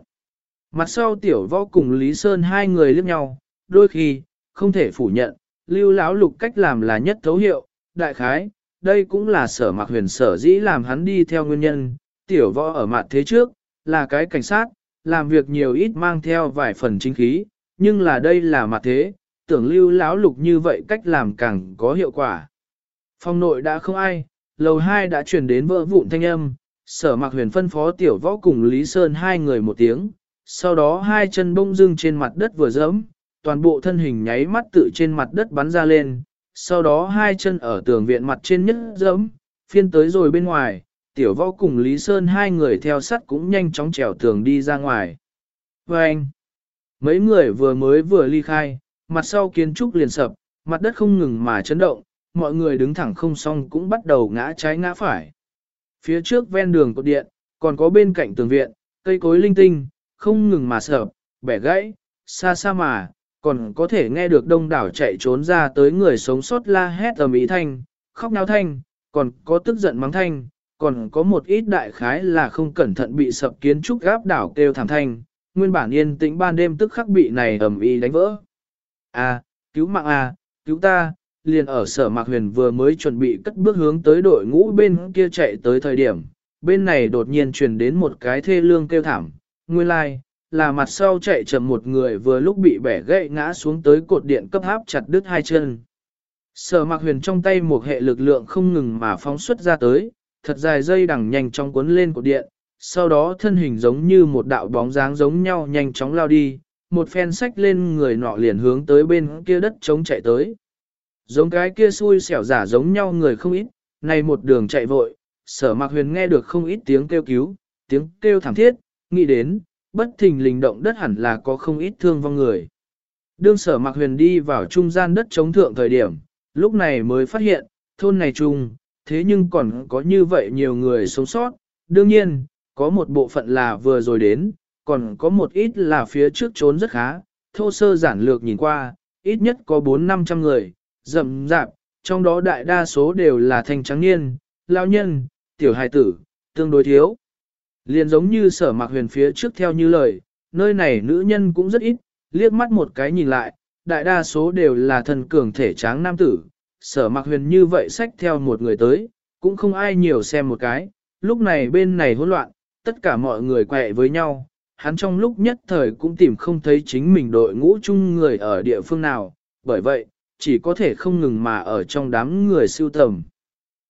Mặt sau tiểu võ cùng Lý Sơn hai người liếc nhau, đôi khi, không thể phủ nhận, lưu lão lục cách làm là nhất thấu hiệu, đại khái, đây cũng là sở mạc huyền sở dĩ làm hắn đi theo nguyên nhân, tiểu võ ở mặt thế trước, là cái cảnh sát, làm việc nhiều ít mang theo vài phần chính khí, nhưng là đây là mặt thế, tưởng lưu lão lục như vậy cách làm càng có hiệu quả. Phòng nội đã không ai, lầu hai đã chuyển đến vỡ vụn thanh âm, sở mạc huyền phân phó tiểu võ cùng Lý Sơn hai người một tiếng, sau đó hai chân bông dưng trên mặt đất vừa dẫm, toàn bộ thân hình nháy mắt tự trên mặt đất bắn ra lên, sau đó hai chân ở tường viện mặt trên nhất dẫm, phiên tới rồi bên ngoài, tiểu võ cùng Lý Sơn hai người theo sắt cũng nhanh chóng trèo tường đi ra ngoài. Và anh, mấy người vừa mới vừa ly khai, mặt sau kiến trúc liền sập, mặt đất không ngừng mà chấn động, mọi người đứng thẳng không xong cũng bắt đầu ngã trái ngã phải. Phía trước ven đường cột điện, còn có bên cạnh tường viện, cây cối linh tinh, không ngừng mà sợ bẻ gãy, xa xa mà, còn có thể nghe được đông đảo chạy trốn ra tới người sống sót la hét ầm ý thanh, khóc náo thanh, còn có tức giận mắng thanh, còn có một ít đại khái là không cẩn thận bị sập kiến trúc gáp đảo kêu thảm thanh, nguyên bản yên tĩnh ban đêm tức khắc bị này ầm ĩ đánh vỡ. À, cứu mạng à, cứu ta, liền ở sở mạc huyền vừa mới chuẩn bị cất bước hướng tới đội ngũ bên kia chạy tới thời điểm, bên này đột nhiên truyền đến một cái thê lương kêu thảm, nguyên lai, like, là mặt sau chạy chậm một người vừa lúc bị bẻ gãy ngã xuống tới cột điện cấp háp chặt đứt hai chân. Sở mạc huyền trong tay một hệ lực lượng không ngừng mà phóng xuất ra tới, thật dài dây đằng nhanh chóng cuốn lên cột điện, sau đó thân hình giống như một đạo bóng dáng giống nhau nhanh chóng lao đi, một phen sách lên người nọ liền hướng tới bên kia đất chống chạy tới. Giống cái kia xui xẻo giả giống nhau người không ít, này một đường chạy vội, sở mạc huyền nghe được không ít tiếng kêu cứu, tiếng kêu thảm thiết, nghĩ đến, bất thình lình động đất hẳn là có không ít thương vong người. Đương sở mạc huyền đi vào trung gian đất chống thượng thời điểm, lúc này mới phát hiện, thôn này chung, thế nhưng còn có như vậy nhiều người sống sót, đương nhiên, có một bộ phận là vừa rồi đến, còn có một ít là phía trước trốn rất khá, thô sơ giản lược nhìn qua, ít nhất có 4-500 người, rậm rạp, trong đó đại đa số đều là thanh trắng niên, lao nhân, tiểu hài tử, tương đối thiếu. Liền giống như sở mạc huyền phía trước theo như lời, nơi này nữ nhân cũng rất ít, liếc mắt một cái nhìn lại, đại đa số đều là thần cường thể tráng nam tử, sở mạc huyền như vậy xách theo một người tới, cũng không ai nhiều xem một cái, lúc này bên này hỗn loạn, tất cả mọi người quẹ với nhau, hắn trong lúc nhất thời cũng tìm không thấy chính mình đội ngũ chung người ở địa phương nào, bởi vậy, chỉ có thể không ngừng mà ở trong đám người siêu tầm.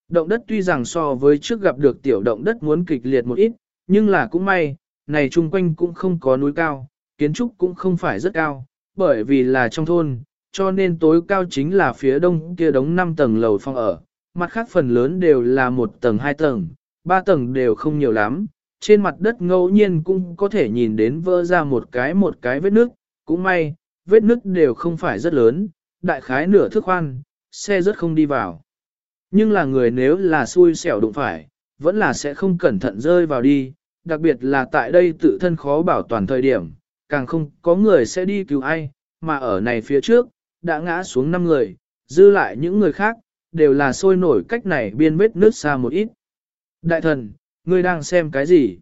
Động đất tuy rằng so với trước gặp được tiểu động đất muốn kịch liệt một ít, nhưng là cũng may, này chung quanh cũng không có núi cao, kiến trúc cũng không phải rất cao, bởi vì là trong thôn, cho nên tối cao chính là phía đông kia đống 5 tầng lầu phòng ở, mặt khác phần lớn đều là một tầng hai tầng, ba tầng đều không nhiều lắm, trên mặt đất ngẫu nhiên cũng có thể nhìn đến vỡ ra một cái một cái vết nước, cũng may, vết nước đều không phải rất lớn, đại khái nửa thước khoan, xe rất không đi vào. Nhưng là người nếu là xui xẻo đụng phải, vẫn là sẽ không cẩn thận rơi vào đi, đặc biệt là tại đây tự thân khó bảo toàn thời điểm, càng không có người sẽ đi cứu ai, mà ở này phía trước, đã ngã xuống 5 người, dư lại những người khác, đều là sôi nổi cách này biên vết nước xa một ít. Đại thần, ngươi đang xem cái gì?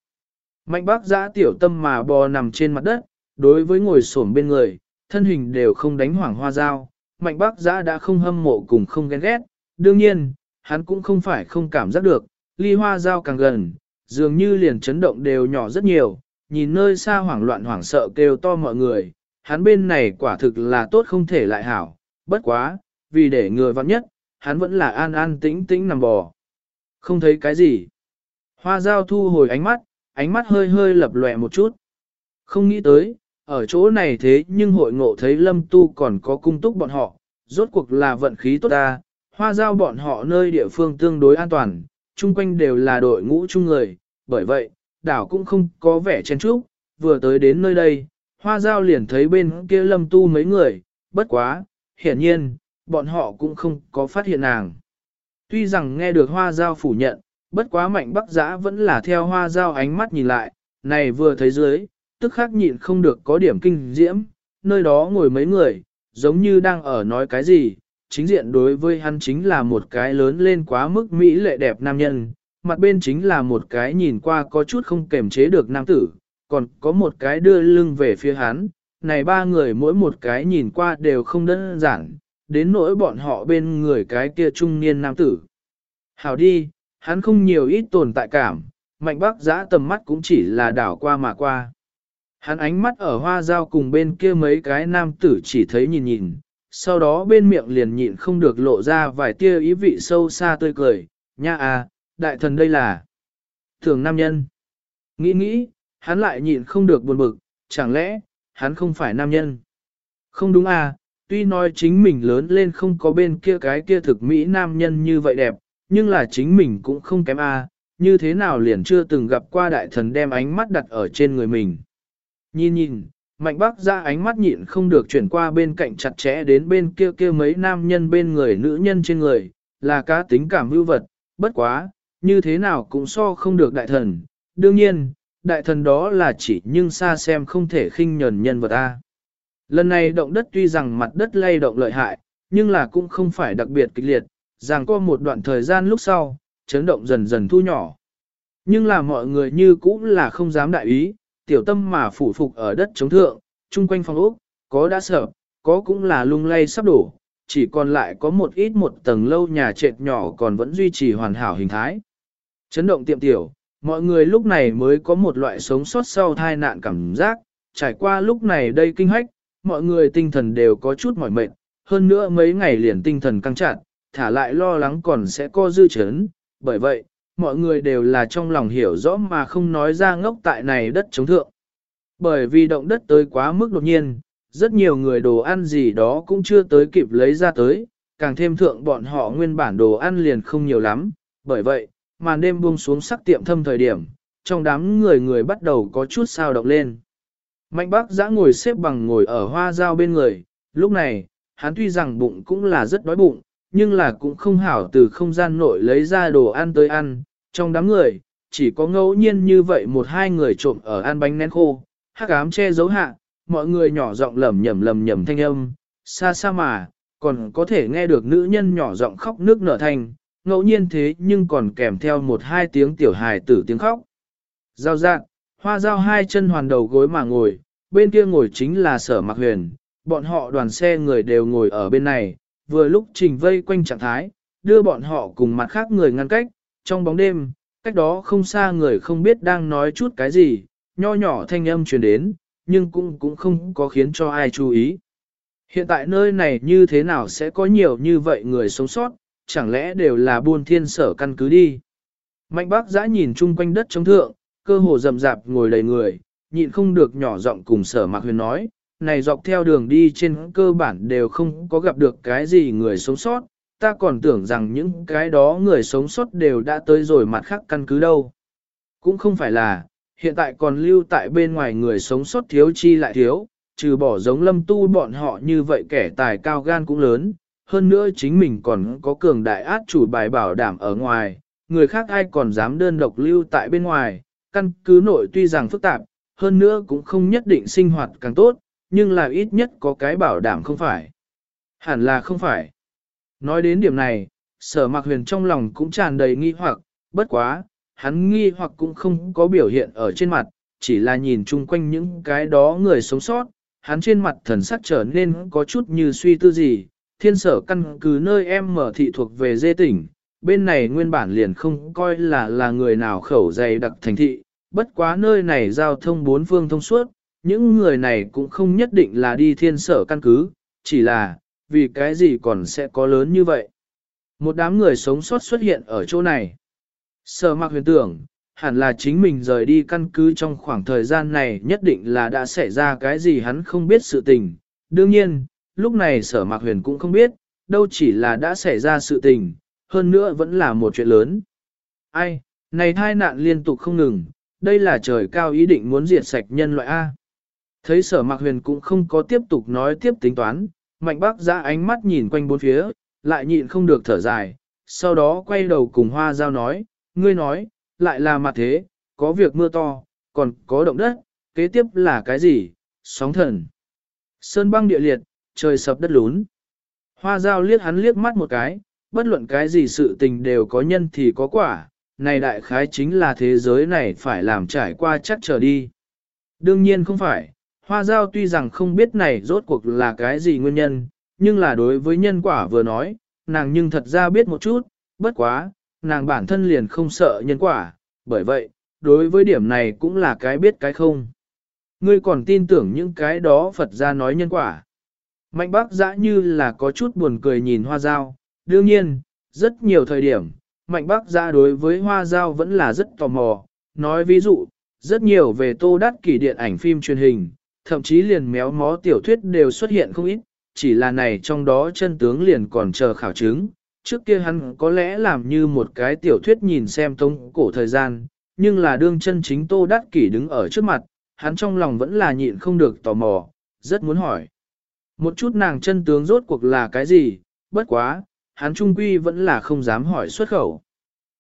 Mạnh bác giã tiểu tâm mà bò nằm trên mặt đất, đối với ngồi xổm bên người, thân hình đều không đánh hoảng hoa dao. Mạnh bác giã đã không hâm mộ cùng không ghen ghét, đương nhiên, hắn cũng không phải không cảm giác được, ly hoa dao càng gần, dường như liền chấn động đều nhỏ rất nhiều, nhìn nơi xa hoảng loạn hoảng sợ kêu to mọi người, hắn bên này quả thực là tốt không thể lại hảo, bất quá, vì để người vắng nhất, hắn vẫn là an an tĩnh tĩnh nằm bò. Không thấy cái gì. Hoa giao thu hồi ánh mắt, ánh mắt hơi hơi lập lòe một chút. Không nghĩ tới, ở chỗ này thế nhưng hội ngộ thấy lâm tu còn có cung túc bọn họ, rốt cuộc là vận khí tốt ta, hoa giao bọn họ nơi địa phương tương đối an toàn, chung quanh đều là đội ngũ chung người, bởi vậy, đảo cũng không có vẻ chen trúc, vừa tới đến nơi đây, hoa giao liền thấy bên kia lâm tu mấy người, bất quá, hiển nhiên, bọn họ cũng không có phát hiện nàng. Tuy rằng nghe được hoa giao phủ nhận, bất quá mạnh bắc giã vẫn là theo hoa giao ánh mắt nhìn lại, này vừa thấy dưới, tức khắc nhịn không được có điểm kinh diễm, nơi đó ngồi mấy người, giống như đang ở nói cái gì, chính diện đối với hắn chính là một cái lớn lên quá mức mỹ lệ đẹp nam nhân, mặt bên chính là một cái nhìn qua có chút không kềm chế được nam tử, còn có một cái đưa lưng về phía hắn, này ba người mỗi một cái nhìn qua đều không đơn giản, đến nỗi bọn họ bên người cái kia trung niên nam tử. Hảo đi, hắn không nhiều ít tồn tại cảm, mạnh bác giã tầm mắt cũng chỉ là đảo qua mà qua. Hắn ánh mắt ở hoa dao cùng bên kia mấy cái nam tử chỉ thấy nhìn nhìn, sau đó bên miệng liền nhịn không được lộ ra vài tia ý vị sâu xa tươi cười, nha à, đại thần đây là thường nam nhân. Nghĩ nghĩ, hắn lại nhịn không được buồn bực, chẳng lẽ, hắn không phải nam nhân. Không đúng à, tuy nói chính mình lớn lên không có bên kia cái kia thực mỹ nam nhân như vậy đẹp, nhưng là chính mình cũng không kém a, như thế nào liền chưa từng gặp qua đại thần đem ánh mắt đặt ở trên người mình. Nhìn nhìn, mạnh bác ra ánh mắt nhịn không được chuyển qua bên cạnh chặt chẽ đến bên kia kia mấy nam nhân bên người nữ nhân trên người, là cá tính cảm hữu vật, bất quá, như thế nào cũng so không được đại thần. Đương nhiên, đại thần đó là chỉ nhưng xa xem không thể khinh nhờn nhân vật A. Lần này động đất tuy rằng mặt đất lay động lợi hại, nhưng là cũng không phải đặc biệt kịch liệt, rằng có một đoạn thời gian lúc sau, chấn động dần dần thu nhỏ. Nhưng là mọi người như cũng là không dám đại ý, tiểu tâm mà phủ phục ở đất chống thượng, chung quanh phòng ốc, có đã sợ, có cũng là lung lay sắp đổ, chỉ còn lại có một ít một tầng lâu nhà trệt nhỏ còn vẫn duy trì hoàn hảo hình thái. Chấn động tiệm tiểu, mọi người lúc này mới có một loại sống sót sau tai nạn cảm giác, trải qua lúc này đây kinh hách, mọi người tinh thần đều có chút mỏi mệt, hơn nữa mấy ngày liền tinh thần căng chặt, thả lại lo lắng còn sẽ co dư chấn, bởi vậy, mọi người đều là trong lòng hiểu rõ mà không nói ra ngốc tại này đất chống thượng. Bởi vì động đất tới quá mức đột nhiên, rất nhiều người đồ ăn gì đó cũng chưa tới kịp lấy ra tới, càng thêm thượng bọn họ nguyên bản đồ ăn liền không nhiều lắm, bởi vậy, màn đêm buông xuống sắc tiệm thâm thời điểm, trong đám người người bắt đầu có chút sao động lên. Mạnh bác giã ngồi xếp bằng ngồi ở hoa dao bên người, lúc này, hắn tuy rằng bụng cũng là rất đói bụng, nhưng là cũng không hảo từ không gian nội lấy ra đồ ăn tới ăn, trong đám người, chỉ có ngẫu nhiên như vậy một hai người trộm ở ăn bánh nén khô, hắc ám che giấu hạ, mọi người nhỏ giọng lẩm nhẩm lẩm nhẩm thanh âm, xa xa mà, còn có thể nghe được nữ nhân nhỏ giọng khóc nước nở thành, ngẫu nhiên thế nhưng còn kèm theo một hai tiếng tiểu hài tử tiếng khóc. Giao dạng, hoa giao hai chân hoàn đầu gối mà ngồi, bên kia ngồi chính là sở mặc huyền, bọn họ đoàn xe người đều ngồi ở bên này, vừa lúc trình vây quanh trạng thái, đưa bọn họ cùng mặt khác người ngăn cách, trong bóng đêm, cách đó không xa người không biết đang nói chút cái gì, nho nhỏ thanh âm truyền đến, nhưng cũng cũng không có khiến cho ai chú ý. Hiện tại nơi này như thế nào sẽ có nhiều như vậy người sống sót, chẳng lẽ đều là buôn thiên sở căn cứ đi. Mạnh bác giã nhìn chung quanh đất trống thượng, cơ hồ rầm rạp ngồi đầy người, nhịn không được nhỏ giọng cùng sở mạc huyền nói, này dọc theo đường đi trên cơ bản đều không có gặp được cái gì người sống sót, ta còn tưởng rằng những cái đó người sống sót đều đã tới rồi mặt khác căn cứ đâu. Cũng không phải là, hiện tại còn lưu tại bên ngoài người sống sót thiếu chi lại thiếu, trừ bỏ giống lâm tu bọn họ như vậy kẻ tài cao gan cũng lớn, hơn nữa chính mình còn có cường đại át chủ bài bảo đảm ở ngoài, người khác ai còn dám đơn độc lưu tại bên ngoài, căn cứ nội tuy rằng phức tạp, hơn nữa cũng không nhất định sinh hoạt càng tốt, nhưng là ít nhất có cái bảo đảm không phải. Hẳn là không phải. Nói đến điểm này, sở mạc huyền trong lòng cũng tràn đầy nghi hoặc, bất quá, hắn nghi hoặc cũng không có biểu hiện ở trên mặt, chỉ là nhìn chung quanh những cái đó người sống sót, hắn trên mặt thần sắc trở nên có chút như suy tư gì, thiên sở căn cứ nơi em mở thị thuộc về dê tỉnh, bên này nguyên bản liền không coi là là người nào khẩu dày đặc thành thị, bất quá nơi này giao thông bốn phương thông suốt, những người này cũng không nhất định là đi thiên sở căn cứ, chỉ là, vì cái gì còn sẽ có lớn như vậy. Một đám người sống sót xuất hiện ở chỗ này. Sở mạc huyền tưởng, hẳn là chính mình rời đi căn cứ trong khoảng thời gian này nhất định là đã xảy ra cái gì hắn không biết sự tình. Đương nhiên, lúc này sở mạc huyền cũng không biết, đâu chỉ là đã xảy ra sự tình, hơn nữa vẫn là một chuyện lớn. Ai, này thai nạn liên tục không ngừng, đây là trời cao ý định muốn diệt sạch nhân loại A. Thấy sở mạc huyền cũng không có tiếp tục nói tiếp tính toán, mạnh bác ra ánh mắt nhìn quanh bốn phía, lại nhịn không được thở dài, sau đó quay đầu cùng hoa giao nói, ngươi nói, lại là mặt thế, có việc mưa to, còn có động đất, kế tiếp là cái gì, sóng thần. Sơn băng địa liệt, trời sập đất lún. Hoa giao liếc hắn liếc mắt một cái, bất luận cái gì sự tình đều có nhân thì có quả, này đại khái chính là thế giới này phải làm trải qua chắc trở đi. Đương nhiên không phải, hoa giao tuy rằng không biết này rốt cuộc là cái gì nguyên nhân, nhưng là đối với nhân quả vừa nói, nàng nhưng thật ra biết một chút, bất quá, nàng bản thân liền không sợ nhân quả, bởi vậy, đối với điểm này cũng là cái biết cái không. Ngươi còn tin tưởng những cái đó Phật ra nói nhân quả. Mạnh bác dã như là có chút buồn cười nhìn hoa giao, đương nhiên, rất nhiều thời điểm, mạnh bác dã đối với hoa giao vẫn là rất tò mò, nói ví dụ, rất nhiều về tô đắt kỷ điện ảnh phim truyền hình, thậm chí liền méo mó tiểu thuyết đều xuất hiện không ít, chỉ là này trong đó chân tướng liền còn chờ khảo chứng. Trước kia hắn có lẽ làm như một cái tiểu thuyết nhìn xem tông cổ thời gian, nhưng là đương chân chính tô đắc kỷ đứng ở trước mặt, hắn trong lòng vẫn là nhịn không được tò mò, rất muốn hỏi. Một chút nàng chân tướng rốt cuộc là cái gì, bất quá, hắn trung quy vẫn là không dám hỏi xuất khẩu.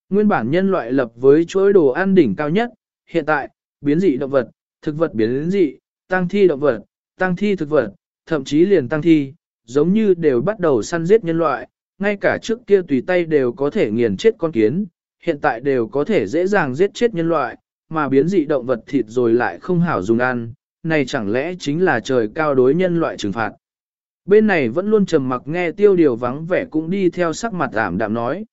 Nguyên bản nhân loại lập với chuỗi đồ ăn đỉnh cao nhất, hiện tại, biến dị động vật, thực vật biến dị, tăng thi động vật, tăng thi thực vật, thậm chí liền tăng thi, giống như đều bắt đầu săn giết nhân loại, ngay cả trước kia tùy tay đều có thể nghiền chết con kiến, hiện tại đều có thể dễ dàng giết chết nhân loại, mà biến dị động vật thịt rồi lại không hảo dùng ăn, này chẳng lẽ chính là trời cao đối nhân loại trừng phạt. Bên này vẫn luôn trầm mặc nghe tiêu điều vắng vẻ cũng đi theo sắc mặt ảm đạm nói.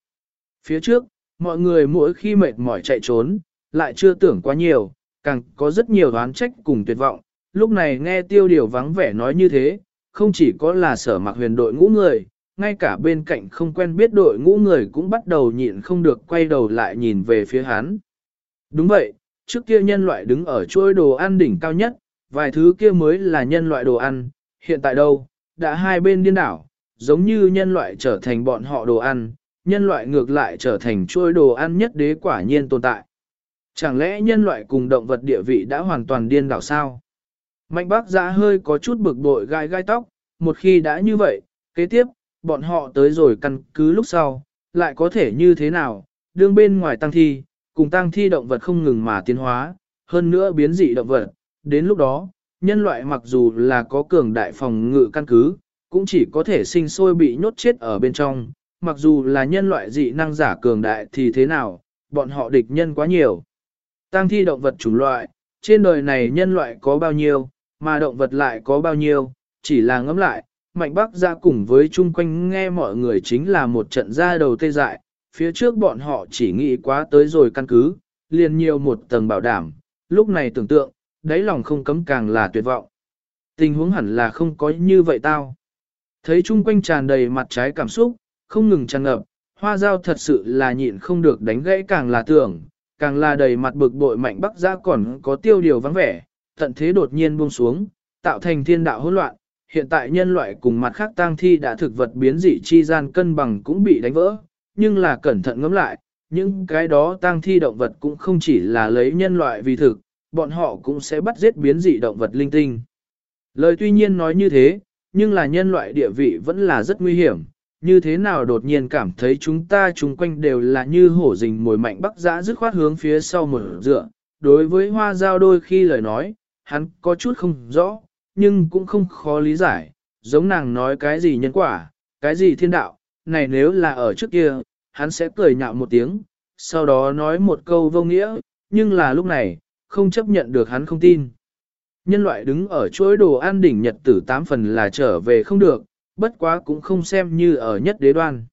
Phía trước, mọi người mỗi khi mệt mỏi chạy trốn, lại chưa tưởng quá nhiều, càng có rất nhiều đoán trách cùng tuyệt vọng. Lúc này nghe tiêu điều vắng vẻ nói như thế, không chỉ có là sở mặc huyền đội ngũ người, ngay cả bên cạnh không quen biết đội ngũ người cũng bắt đầu nhịn không được quay đầu lại nhìn về phía hắn. Đúng vậy, trước kia nhân loại đứng ở chuỗi đồ ăn đỉnh cao nhất, vài thứ kia mới là nhân loại đồ ăn, hiện tại đâu, đã hai bên điên đảo, giống như nhân loại trở thành bọn họ đồ ăn, nhân loại ngược lại trở thành chuỗi đồ ăn nhất đế quả nhiên tồn tại. Chẳng lẽ nhân loại cùng động vật địa vị đã hoàn toàn điên đảo sao? Mạnh bác giã hơi có chút bực bội gai gai tóc, một khi đã như vậy, kế tiếp, bọn họ tới rồi căn cứ lúc sau, lại có thể như thế nào, đương bên ngoài tăng thi, cùng tăng thi động vật không ngừng mà tiến hóa, hơn nữa biến dị động vật, đến lúc đó, nhân loại mặc dù là có cường đại phòng ngự căn cứ, cũng chỉ có thể sinh sôi bị nhốt chết ở bên trong, mặc dù là nhân loại dị năng giả cường đại thì thế nào, bọn họ địch nhân quá nhiều. Tăng thi động vật chủng loại, trên đời này nhân loại có bao nhiêu, mà động vật lại có bao nhiêu, chỉ là ngẫm lại, mạnh bắc ra cùng với chung quanh nghe mọi người chính là một trận ra đầu tê dại, phía trước bọn họ chỉ nghĩ quá tới rồi căn cứ, liền nhiều một tầng bảo đảm, lúc này tưởng tượng, đáy lòng không cấm càng là tuyệt vọng. Tình huống hẳn là không có như vậy tao. Thấy chung quanh tràn đầy mặt trái cảm xúc, không ngừng tràn ngập, hoa dao thật sự là nhịn không được đánh gãy càng là tưởng, càng là đầy mặt bực bội mạnh bắc ra còn có tiêu điều vắng vẻ, tận thế đột nhiên buông xuống, tạo thành thiên đạo hỗn loạn, hiện tại nhân loại cùng mặt khác tang thi đã thực vật biến dị chi gian cân bằng cũng bị đánh vỡ, nhưng là cẩn thận ngẫm lại, những cái đó tang thi động vật cũng không chỉ là lấy nhân loại vì thực, bọn họ cũng sẽ bắt giết biến dị động vật linh tinh. Lời tuy nhiên nói như thế, nhưng là nhân loại địa vị vẫn là rất nguy hiểm, như thế nào đột nhiên cảm thấy chúng ta chung quanh đều là như hổ rình mồi mạnh bắc giã dứt khoát hướng phía sau mở dựa. Đối với hoa giao đôi khi lời nói, hắn có chút không rõ, nhưng cũng không khó lý giải, giống nàng nói cái gì nhân quả, cái gì thiên đạo, này nếu là ở trước kia, hắn sẽ cười nhạo một tiếng, sau đó nói một câu vô nghĩa, nhưng là lúc này, không chấp nhận được hắn không tin. Nhân loại đứng ở chuỗi đồ an đỉnh nhật tử tám phần là trở về không được, bất quá cũng không xem như ở nhất đế đoan.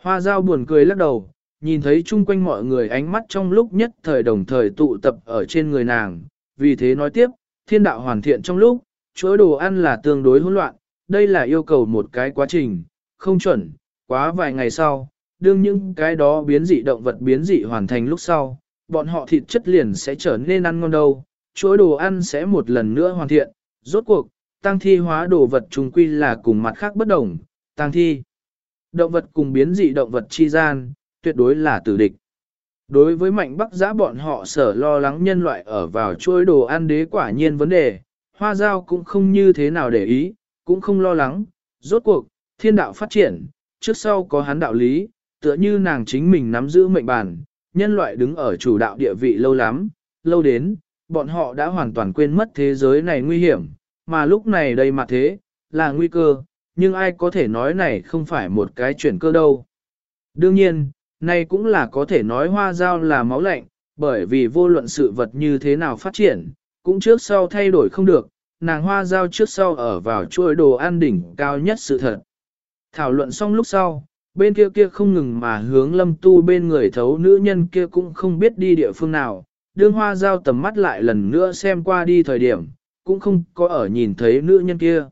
Hoa giao buồn cười lắc đầu, nhìn thấy chung quanh mọi người ánh mắt trong lúc nhất thời đồng thời tụ tập ở trên người nàng, vì thế nói tiếp, thiên đạo hoàn thiện trong lúc, chuỗi đồ ăn là tương đối hỗn loạn, đây là yêu cầu một cái quá trình, không chuẩn, quá vài ngày sau, đương những cái đó biến dị động vật biến dị hoàn thành lúc sau, bọn họ thịt chất liền sẽ trở nên ăn ngon đâu, chuỗi đồ ăn sẽ một lần nữa hoàn thiện, rốt cuộc, tăng thi hóa đồ vật trùng quy là cùng mặt khác bất đồng, tăng thi. Động vật cùng biến dị động vật chi gian, tuyệt đối là tử địch. Đối với mạnh bắc giã bọn họ sở lo lắng nhân loại ở vào chuỗi đồ ăn đế quả nhiên vấn đề, hoa giao cũng không như thế nào để ý, cũng không lo lắng, rốt cuộc, thiên đạo phát triển, trước sau có hắn đạo lý, tựa như nàng chính mình nắm giữ mệnh bản, nhân loại đứng ở chủ đạo địa vị lâu lắm, lâu đến, bọn họ đã hoàn toàn quên mất thế giới này nguy hiểm, mà lúc này đây mà thế, là nguy cơ, nhưng ai có thể nói này không phải một cái chuyển cơ đâu. Đương nhiên, này cũng là có thể nói hoa giao là máu lạnh, bởi vì vô luận sự vật như thế nào phát triển, cũng trước sau thay đổi không được, nàng hoa giao trước sau ở vào chuỗi đồ ăn đỉnh cao nhất sự thật. Thảo luận xong lúc sau, bên kia kia không ngừng mà hướng lâm tu bên người thấu nữ nhân kia cũng không biết đi địa phương nào, đương hoa giao tầm mắt lại lần nữa xem qua đi thời điểm, cũng không có ở nhìn thấy nữ nhân kia.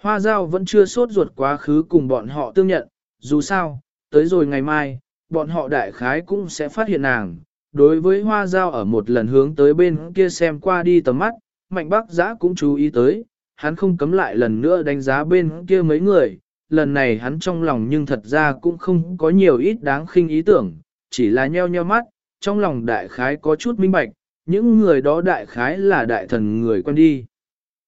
Hoa giao vẫn chưa sốt ruột quá khứ cùng bọn họ tương nhận, dù sao, tới rồi ngày mai, bọn họ đại khái cũng sẽ phát hiện nàng. Đối với hoa giao ở một lần hướng tới bên kia xem qua đi tầm mắt, mạnh bác giã cũng chú ý tới, hắn không cấm lại lần nữa đánh giá bên kia mấy người, lần này hắn trong lòng nhưng thật ra cũng không có nhiều ít đáng khinh ý tưởng, chỉ là nheo nheo mắt, trong lòng đại khái có chút minh bạch, những người đó đại khái là đại thần người quen đi.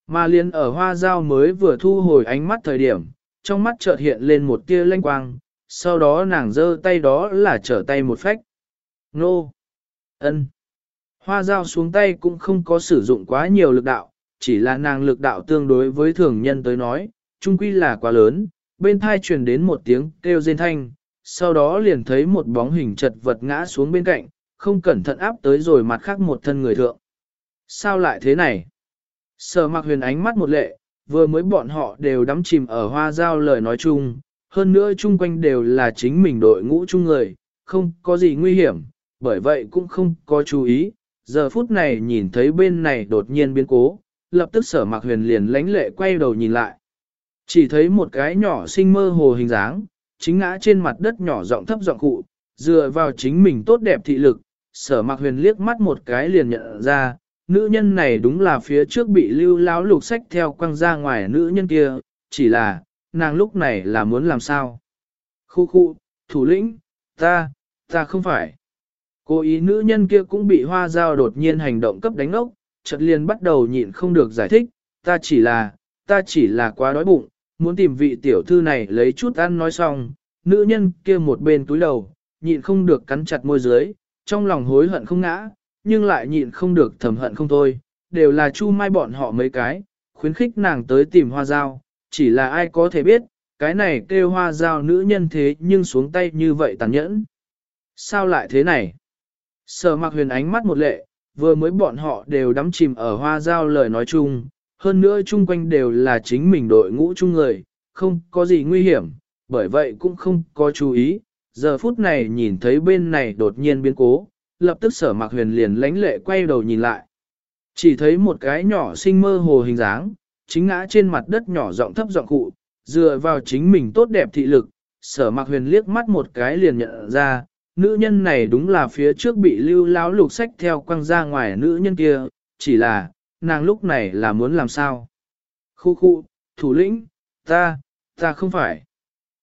Mà liền ở hoa giao mới vừa thu hồi ánh mắt thời điểm, trong mắt chợt hiện lên một tia lanh quang, sau đó nàng giơ tay đó là trở tay một phách. Nô! ân. Hoa giao xuống tay cũng không có sử dụng quá nhiều lực đạo, chỉ là nàng lực đạo tương đối với thường nhân tới nói, trung quy là quá lớn, bên thai truyền đến một tiếng kêu rên thanh, sau đó liền thấy một bóng hình chật vật ngã xuống bên cạnh, không cẩn thận áp tới rồi mặt khác một thân người thượng. Sao lại thế này? Sở mặc huyền ánh mắt một lệ, vừa mới bọn họ đều đắm chìm ở hoa giao lời nói chung, hơn nữa chung quanh đều là chính mình đội ngũ chung người, không có gì nguy hiểm, bởi vậy cũng không có chú ý. Giờ phút này nhìn thấy bên này đột nhiên biến cố, lập tức sở mặc huyền liền lánh lệ quay đầu nhìn lại. Chỉ thấy một cái nhỏ sinh mơ hồ hình dáng, chính ngã trên mặt đất nhỏ rộng thấp giọng cụ, dựa vào chính mình tốt đẹp thị lực, sở mặc huyền liếc mắt một cái liền nhận ra, nữ nhân này đúng là phía trước bị lưu láo lục sách theo quăng ra ngoài nữ nhân kia, chỉ là, nàng lúc này là muốn làm sao? Khu khu, thủ lĩnh, ta, ta không phải. Cố ý nữ nhân kia cũng bị hoa dao đột nhiên hành động cấp đánh ốc, chợt liền bắt đầu nhịn không được giải thích, ta chỉ là, ta chỉ là quá đói bụng, muốn tìm vị tiểu thư này lấy chút ăn nói xong, nữ nhân kia một bên túi đầu, nhịn không được cắn chặt môi dưới, trong lòng hối hận không ngã, nhưng lại nhịn không được thầm hận không thôi, đều là chu mai bọn họ mấy cái, khuyến khích nàng tới tìm hoa dao, chỉ là ai có thể biết, cái này kêu hoa dao nữ nhân thế nhưng xuống tay như vậy tàn nhẫn. Sao lại thế này? Sở mặc huyền ánh mắt một lệ, vừa mới bọn họ đều đắm chìm ở hoa dao lời nói chung, hơn nữa chung quanh đều là chính mình đội ngũ chung người, không có gì nguy hiểm, bởi vậy cũng không có chú ý. Giờ phút này nhìn thấy bên này đột nhiên biến cố, lập tức sở mặc huyền liền lánh lệ quay đầu nhìn lại. Chỉ thấy một cái nhỏ sinh mơ hồ hình dáng, chính ngã trên mặt đất nhỏ rộng thấp giọng cụ, dựa vào chính mình tốt đẹp thị lực, sở mặc huyền liếc mắt một cái liền nhận ra, nữ nhân này đúng là phía trước bị lưu láo lục sách theo quăng ra ngoài nữ nhân kia, chỉ là, nàng lúc này là muốn làm sao? Khu khu, thủ lĩnh, ta, ta không phải.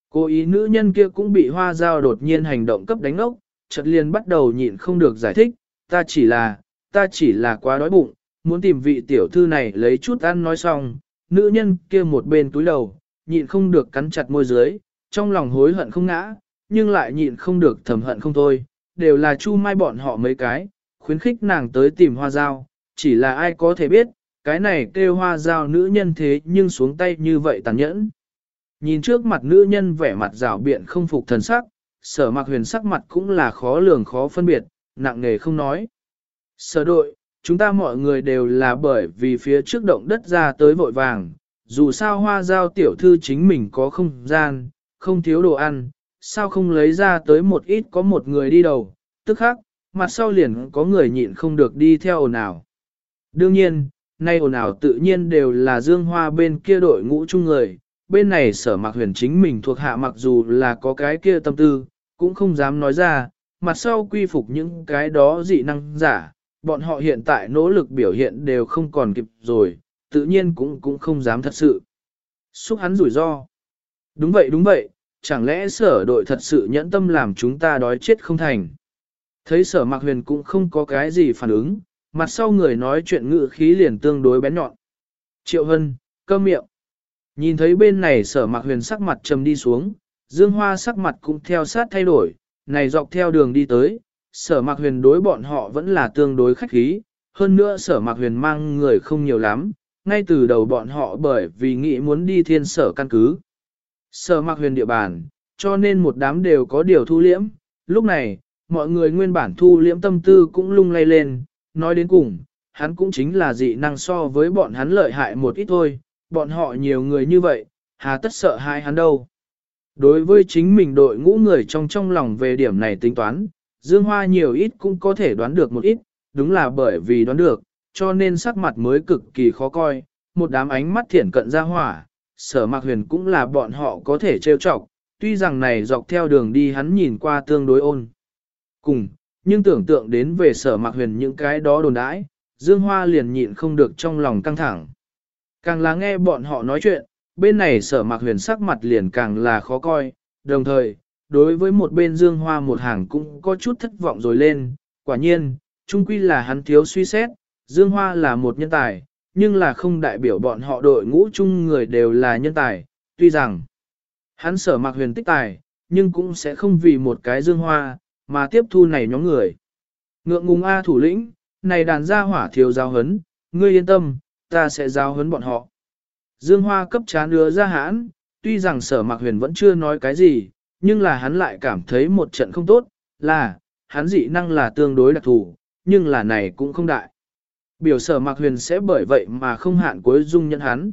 Cố ý nữ nhân kia cũng bị hoa dao đột nhiên hành động cấp đánh ốc, chợt liền bắt đầu nhịn không được giải thích, ta chỉ là, ta chỉ là quá đói bụng, muốn tìm vị tiểu thư này lấy chút ăn nói xong, nữ nhân kia một bên túi đầu, nhịn không được cắn chặt môi dưới, trong lòng hối hận không ngã, nhưng lại nhịn không được thầm hận không thôi, đều là chu mai bọn họ mấy cái, khuyến khích nàng tới tìm hoa dao, chỉ là ai có thể biết, cái này kêu hoa dao nữ nhân thế nhưng xuống tay như vậy tàn nhẫn. Nhìn trước mặt nữ nhân vẻ mặt rảo biện không phục thần sắc, sở mặc huyền sắc mặt cũng là khó lường khó phân biệt, nặng nề không nói. Sở đội, chúng ta mọi người đều là bởi vì phía trước động đất ra tới vội vàng, dù sao hoa giao tiểu thư chính mình có không gian, không thiếu đồ ăn, sao không lấy ra tới một ít có một người đi đầu, tức khác, mặt sau liền có người nhịn không được đi theo ồn ào. Đương nhiên, nay ồn ào tự nhiên đều là dương hoa bên kia đội ngũ chung người, bên này sở mặc huyền chính mình thuộc hạ mặc dù là có cái kia tâm tư, cũng không dám nói ra, mặt sau quy phục những cái đó dị năng giả, bọn họ hiện tại nỗ lực biểu hiện đều không còn kịp rồi, tự nhiên cũng cũng không dám thật sự. Xúc hắn rủi ro. Đúng vậy đúng vậy, chẳng lẽ sở đội thật sự nhẫn tâm làm chúng ta đói chết không thành. Thấy sở mạc huyền cũng không có cái gì phản ứng, mặt sau người nói chuyện ngự khí liền tương đối bén nhọn. Triệu Hân, cơ miệng. Nhìn thấy bên này sở mạc huyền sắc mặt trầm đi xuống, dương hoa sắc mặt cũng theo sát thay đổi, này dọc theo đường đi tới, sở mạc huyền đối bọn họ vẫn là tương đối khách khí, hơn nữa sở mạc huyền mang người không nhiều lắm, ngay từ đầu bọn họ bởi vì nghĩ muốn đi thiên sở căn cứ. Sở mạc huyền địa bàn, cho nên một đám đều có điều thu liễm, lúc này, mọi người nguyên bản thu liễm tâm tư cũng lung lay lên, nói đến cùng, hắn cũng chính là dị năng so với bọn hắn lợi hại một ít thôi, bọn họ nhiều người như vậy, hà tất sợ hai hắn đâu. Đối với chính mình đội ngũ người trong trong lòng về điểm này tính toán, Dương Hoa nhiều ít cũng có thể đoán được một ít, đúng là bởi vì đoán được, cho nên sắc mặt mới cực kỳ khó coi, một đám ánh mắt thiển cận ra hỏa, sở mạc huyền cũng là bọn họ có thể trêu chọc, tuy rằng này dọc theo đường đi hắn nhìn qua tương đối ôn. Cùng, nhưng tưởng tượng đến về sở mạc huyền những cái đó đồn đãi, Dương Hoa liền nhịn không được trong lòng căng thẳng. Càng là nghe bọn họ nói chuyện, bên này sở mạc huyền sắc mặt liền càng là khó coi, đồng thời, đối với một bên dương hoa một hàng cũng có chút thất vọng rồi lên, quả nhiên, Trung quy là hắn thiếu suy xét, dương hoa là một nhân tài, nhưng là không đại biểu bọn họ đội ngũ chung người đều là nhân tài, tuy rằng hắn sở Mặc huyền tích tài, nhưng cũng sẽ không vì một cái dương hoa, mà tiếp thu này nhóm người. Ngượng ngùng A thủ lĩnh, này đàn gia hỏa thiếu giáo hấn, ngươi yên tâm, ta sẽ giáo hấn bọn họ. Dương Hoa cấp chán đưa ra hãn, tuy rằng sở mạc huyền vẫn chưa nói cái gì, nhưng là hắn lại cảm thấy một trận không tốt, là, hắn dị năng là tương đối đặc thù, nhưng là này cũng không đại. Biểu sở Mạc Huyền sẽ bởi vậy mà không hạn cuối dung nhận hắn.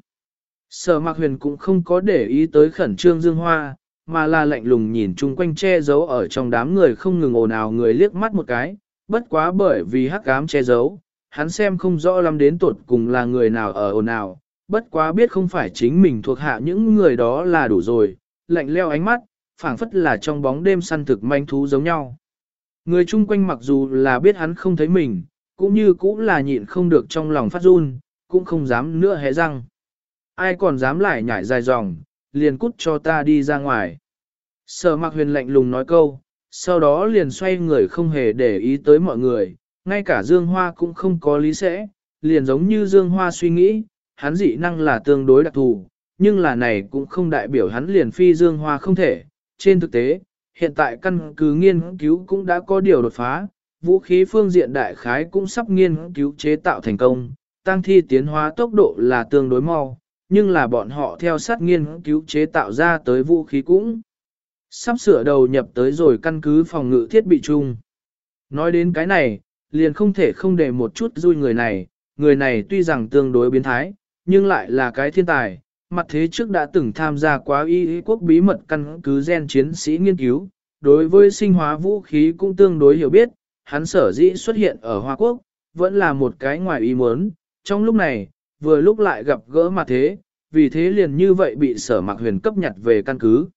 Sở Mạc Huyền cũng không có để ý tới khẩn trương Dương Hoa, mà là lạnh lùng nhìn chung quanh che giấu ở trong đám người không ngừng ồn ào người liếc mắt một cái, bất quá bởi vì hắc ám che giấu, hắn xem không rõ lắm đến tuột cùng là người nào ở ồn ào, bất quá biết không phải chính mình thuộc hạ những người đó là đủ rồi, lạnh leo ánh mắt, phảng phất là trong bóng đêm săn thực manh thú giống nhau. Người chung quanh mặc dù là biết hắn không thấy mình, cũng như cũng là nhịn không được trong lòng phát run, cũng không dám nữa hé răng. Ai còn dám lại nhảy dài dòng, liền cút cho ta đi ra ngoài. Sở mặc huyền lạnh lùng nói câu, sau đó liền xoay người không hề để ý tới mọi người, ngay cả Dương Hoa cũng không có lý sẽ, liền giống như Dương Hoa suy nghĩ, hắn dị năng là tương đối đặc thù, nhưng là này cũng không đại biểu hắn liền phi Dương Hoa không thể. Trên thực tế, hiện tại căn cứ nghiên cứu cũng đã có điều đột phá, vũ khí phương diện đại khái cũng sắp nghiên cứu chế tạo thành công, tăng thi tiến hóa tốc độ là tương đối mau, nhưng là bọn họ theo sát nghiên cứu chế tạo ra tới vũ khí cũng sắp sửa đầu nhập tới rồi căn cứ phòng ngự thiết bị chung. Nói đến cái này, liền không thể không để một chút vui người này, người này tuy rằng tương đối biến thái, nhưng lại là cái thiên tài, mặt thế trước đã từng tham gia quá y quốc bí mật căn cứ gen chiến sĩ nghiên cứu, đối với sinh hóa vũ khí cũng tương đối hiểu biết, hắn sở dĩ xuất hiện ở Hoa Quốc, vẫn là một cái ngoài ý muốn, trong lúc này, vừa lúc lại gặp gỡ mặt thế, vì thế liền như vậy bị sở mạc huyền cấp nhặt về căn cứ.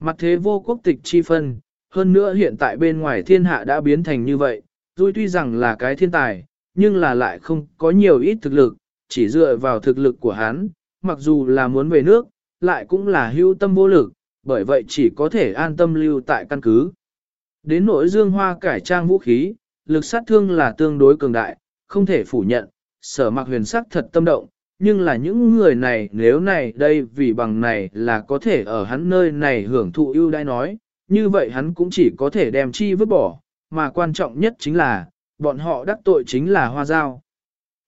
Mặt thế vô quốc tịch chi phân, hơn nữa hiện tại bên ngoài thiên hạ đã biến thành như vậy, tuy tuy rằng là cái thiên tài, nhưng là lại không có nhiều ít thực lực, chỉ dựa vào thực lực của hắn, mặc dù là muốn về nước, lại cũng là hưu tâm vô lực, bởi vậy chỉ có thể an tâm lưu tại căn cứ. Đến nỗi dương hoa cải trang vũ khí, lực sát thương là tương đối cường đại, không thể phủ nhận, sở mặc huyền sắc thật tâm động, nhưng là những người này nếu này đây vì bằng này là có thể ở hắn nơi này hưởng thụ ưu đãi nói, như vậy hắn cũng chỉ có thể đem chi vứt bỏ, mà quan trọng nhất chính là, bọn họ đắc tội chính là hoa giao.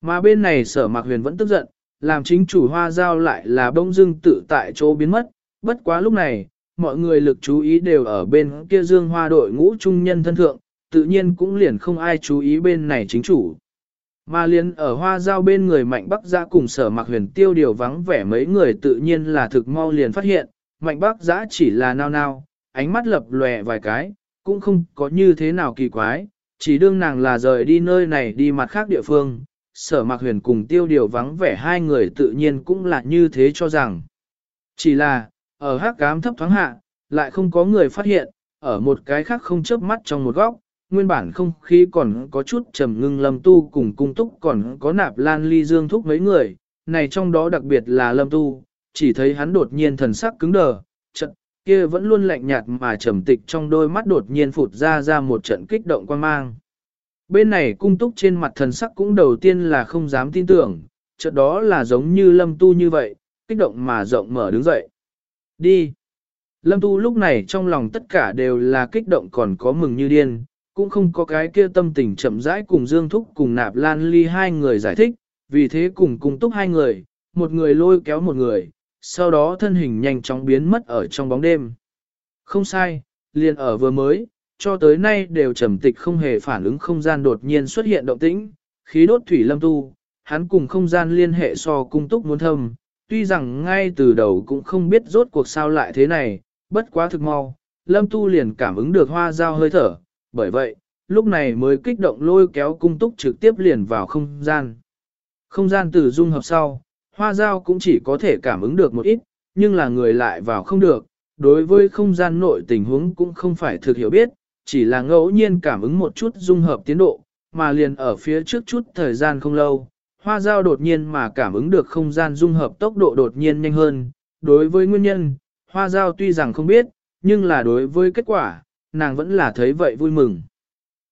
Mà bên này sở mạc huyền vẫn tức giận, làm chính chủ hoa giao lại là bông dưng tự tại chỗ biến mất, bất quá lúc này, mọi người lực chú ý đều ở bên kia dương hoa đội ngũ trung nhân thân thượng, tự nhiên cũng liền không ai chú ý bên này chính chủ. Mà liền ở hoa giao bên người mạnh bắc giã cùng sở mạc huyền tiêu điều vắng vẻ mấy người tự nhiên là thực mau liền phát hiện, mạnh bắc giã chỉ là nao nao, ánh mắt lập lòe vài cái, cũng không có như thế nào kỳ quái, chỉ đương nàng là rời đi nơi này đi mặt khác địa phương, sở mạc huyền cùng tiêu điều vắng vẻ hai người tự nhiên cũng là như thế cho rằng. Chỉ là, ở hắc cám thấp thoáng hạ, lại không có người phát hiện, ở một cái khác không chớp mắt trong một góc, nguyên bản không khí còn có chút trầm ngưng lâm tu cùng cung túc còn có nạp lan ly dương thúc mấy người, này trong đó đặc biệt là lâm tu, chỉ thấy hắn đột nhiên thần sắc cứng đờ, trận kia vẫn luôn lạnh nhạt mà trầm tịch trong đôi mắt đột nhiên phụt ra ra một trận kích động quan mang. Bên này cung túc trên mặt thần sắc cũng đầu tiên là không dám tin tưởng, chợt đó là giống như lâm tu như vậy, kích động mà rộng mở đứng dậy. Đi! Lâm tu lúc này trong lòng tất cả đều là kích động còn có mừng như điên, cũng không có cái kia tâm tình chậm rãi cùng Dương Thúc cùng nạp lan ly hai người giải thích, vì thế cùng cung túc hai người, một người lôi kéo một người, sau đó thân hình nhanh chóng biến mất ở trong bóng đêm. Không sai, liền ở vừa mới, cho tới nay đều trầm tịch không hề phản ứng không gian đột nhiên xuất hiện động tĩnh, khí đốt thủy lâm tu, hắn cùng không gian liên hệ so cung túc muốn thâm, tuy rằng ngay từ đầu cũng không biết rốt cuộc sao lại thế này, bất quá thực mau, lâm tu liền cảm ứng được hoa dao hơi thở, bởi vậy, lúc này mới kích động lôi kéo cung túc trực tiếp liền vào không gian. Không gian từ dung hợp sau, hoa dao cũng chỉ có thể cảm ứng được một ít, nhưng là người lại vào không được, đối với không gian nội tình huống cũng không phải thực hiểu biết, chỉ là ngẫu nhiên cảm ứng một chút dung hợp tiến độ, mà liền ở phía trước chút thời gian không lâu, hoa dao đột nhiên mà cảm ứng được không gian dung hợp tốc độ đột nhiên nhanh hơn. Đối với nguyên nhân, hoa dao tuy rằng không biết, nhưng là đối với kết quả, nàng vẫn là thấy vậy vui mừng.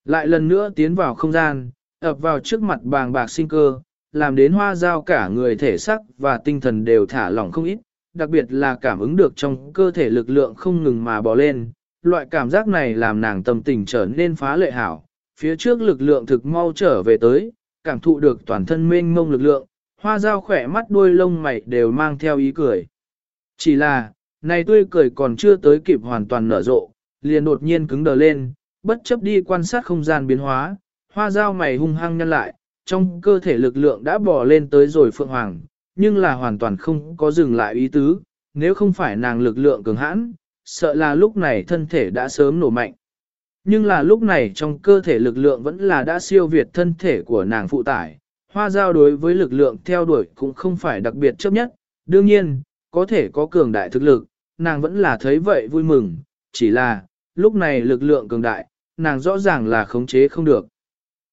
Lại lần nữa tiến vào không gian, ập vào trước mặt bàng bạc sinh cơ, làm đến hoa dao cả người thể sắc và tinh thần đều thả lỏng không ít, đặc biệt là cảm ứng được trong cơ thể lực lượng không ngừng mà bò lên. Loại cảm giác này làm nàng tâm tình trở nên phá lệ hảo, phía trước lực lượng thực mau trở về tới, cảm thụ được toàn thân mênh mông lực lượng, hoa dao khỏe mắt đuôi lông mày đều mang theo ý cười. Chỉ là, này tươi cười còn chưa tới kịp hoàn toàn nở rộ, liền đột nhiên cứng đờ lên, bất chấp đi quan sát không gian biến hóa, hoa dao mày hung hăng nhăn lại, trong cơ thể lực lượng đã bỏ lên tới rồi phượng hoàng, nhưng là hoàn toàn không có dừng lại ý tứ, nếu không phải nàng lực lượng cường hãn, sợ là lúc này thân thể đã sớm nổ mạnh. Nhưng là lúc này trong cơ thể lực lượng vẫn là đã siêu việt thân thể của nàng phụ tải, hoa giao đối với lực lượng theo đuổi cũng không phải đặc biệt chấp nhất, đương nhiên, có thể có cường đại thực lực, nàng vẫn là thấy vậy vui mừng, chỉ là, lúc này lực lượng cường đại, nàng rõ ràng là khống chế không được.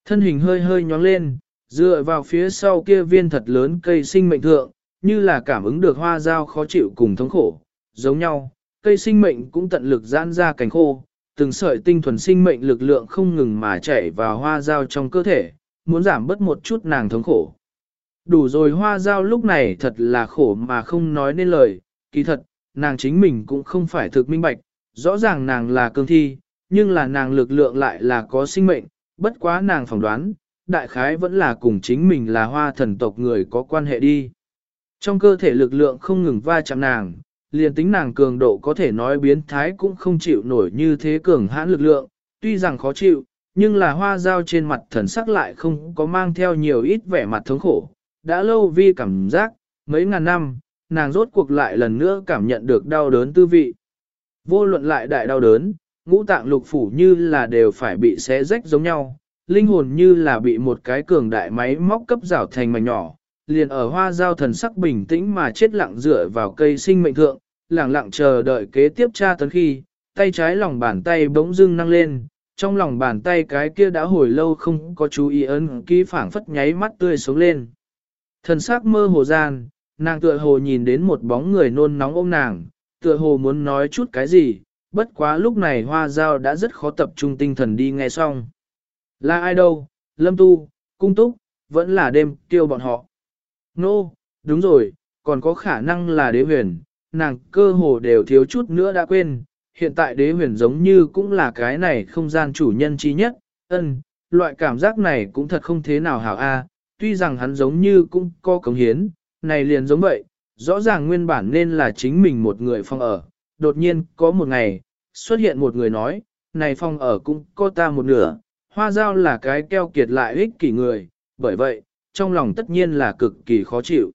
Thân hình hơi hơi nhóng lên, dựa vào phía sau kia viên thật lớn cây sinh mệnh thượng, như là cảm ứng được hoa dao khó chịu cùng thống khổ, giống nhau, cây sinh mệnh cũng tận lực giãn ra cánh khô, từng sợi tinh thuần sinh mệnh lực lượng không ngừng mà chảy vào hoa dao trong cơ thể, muốn giảm bớt một chút nàng thống khổ. Đủ rồi hoa dao lúc này thật là khổ mà không nói nên lời, kỳ thật, nàng chính mình cũng không phải thực minh bạch, rõ ràng nàng là cương thi, nhưng là nàng lực lượng lại là có sinh mệnh, bất quá nàng phỏng đoán, đại khái vẫn là cùng chính mình là hoa thần tộc người có quan hệ đi. Trong cơ thể lực lượng không ngừng va chạm nàng, liền tính nàng cường độ có thể nói biến thái cũng không chịu nổi như thế cường hãn lực lượng, tuy rằng khó chịu, nhưng là hoa dao trên mặt thần sắc lại không có mang theo nhiều ít vẻ mặt thống khổ. Đã lâu vi cảm giác, mấy ngàn năm, nàng rốt cuộc lại lần nữa cảm nhận được đau đớn tư vị. Vô luận lại đại đau đớn, ngũ tạng lục phủ như là đều phải bị xé rách giống nhau, linh hồn như là bị một cái cường đại máy móc cấp rảo thành mảnh nhỏ, liền ở hoa giao thần sắc bình tĩnh mà chết lặng dựa vào cây sinh mệnh thượng, lặng lặng chờ đợi kế tiếp tra tấn khi, tay trái lòng bàn tay bỗng dưng năng lên, trong lòng bàn tay cái kia đã hồi lâu không có chú ý ấn ký phảng phất nháy mắt tươi sống lên. Thần sắc mơ hồ gian, nàng tựa hồ nhìn đến một bóng người nôn nóng ôm nàng, tựa hồ muốn nói chút cái gì, bất quá lúc này hoa dao đã rất khó tập trung tinh thần đi nghe xong. Là ai đâu, lâm tu, cung túc, vẫn là đêm tiêu bọn họ. Nô, no, đúng rồi, còn có khả năng là đế huyền, nàng cơ hồ đều thiếu chút nữa đã quên, hiện tại đế huyền giống như cũng là cái này không gian chủ nhân chi nhất, ân, loại cảm giác này cũng thật không thế nào hảo a. tuy rằng hắn giống như cũng có cống hiến, này liền giống vậy, rõ ràng nguyên bản nên là chính mình một người phong ở, đột nhiên có một ngày, xuất hiện một người nói, này phong ở cũng có ta một nửa, hoa giao là cái keo kiệt lại ích kỷ người, bởi vậy, trong lòng tất nhiên là cực kỳ khó chịu.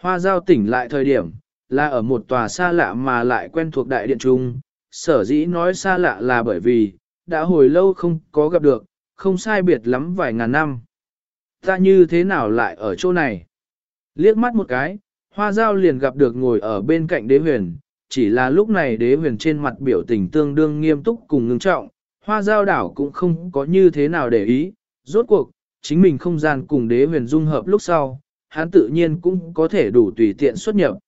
Hoa giao tỉnh lại thời điểm, là ở một tòa xa lạ mà lại quen thuộc đại điện trung, sở dĩ nói xa lạ là bởi vì, đã hồi lâu không có gặp được, không sai biệt lắm vài ngàn năm. Ta như thế nào lại ở chỗ này? Liếc mắt một cái, hoa giao liền gặp được ngồi ở bên cạnh đế huyền, chỉ là lúc này đế huyền trên mặt biểu tình tương đương nghiêm túc cùng ngưng trọng, hoa giao đảo cũng không có như thế nào để ý, rốt cuộc, chính mình không gian cùng đế huyền dung hợp lúc sau, hắn tự nhiên cũng có thể đủ tùy tiện xuất nhập.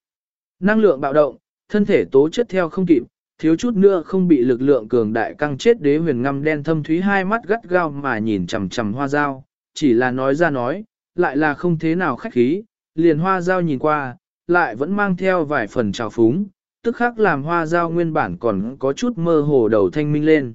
Năng lượng bạo động, thân thể tố chất theo không kịp, thiếu chút nữa không bị lực lượng cường đại căng chết đế huyền ngăm đen thâm thúy hai mắt gắt gao mà nhìn chằm chằm hoa dao, chỉ là nói ra nói, lại là không thế nào khách khí, liền hoa dao nhìn qua, lại vẫn mang theo vài phần trào phúng, tức khắc làm hoa dao nguyên bản còn có chút mơ hồ đầu thanh minh lên.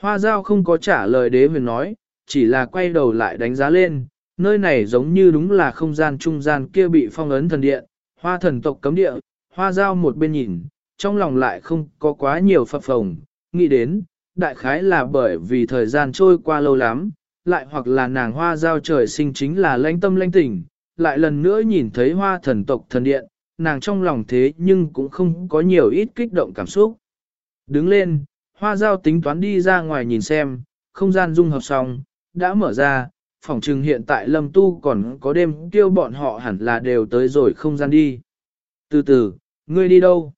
Hoa dao không có trả lời đế huyền nói, chỉ là quay đầu lại đánh giá lên, nơi này giống như đúng là không gian trung gian kia bị phong ấn thần điện, hoa thần tộc cấm địa, hoa giao một bên nhìn, trong lòng lại không có quá nhiều phập phồng, nghĩ đến, đại khái là bởi vì thời gian trôi qua lâu lắm, lại hoặc là nàng hoa giao trời sinh chính là lãnh tâm lãnh tỉnh, lại lần nữa nhìn thấy hoa thần tộc thần điện, nàng trong lòng thế nhưng cũng không có nhiều ít kích động cảm xúc. Đứng lên, hoa giao tính toán đi ra ngoài nhìn xem, không gian dung hợp xong, đã mở ra, phòng trừng hiện tại lâm tu còn có đêm kêu bọn họ hẳn là đều tới rồi không gian đi. Từ từ, ngươi đi đâu?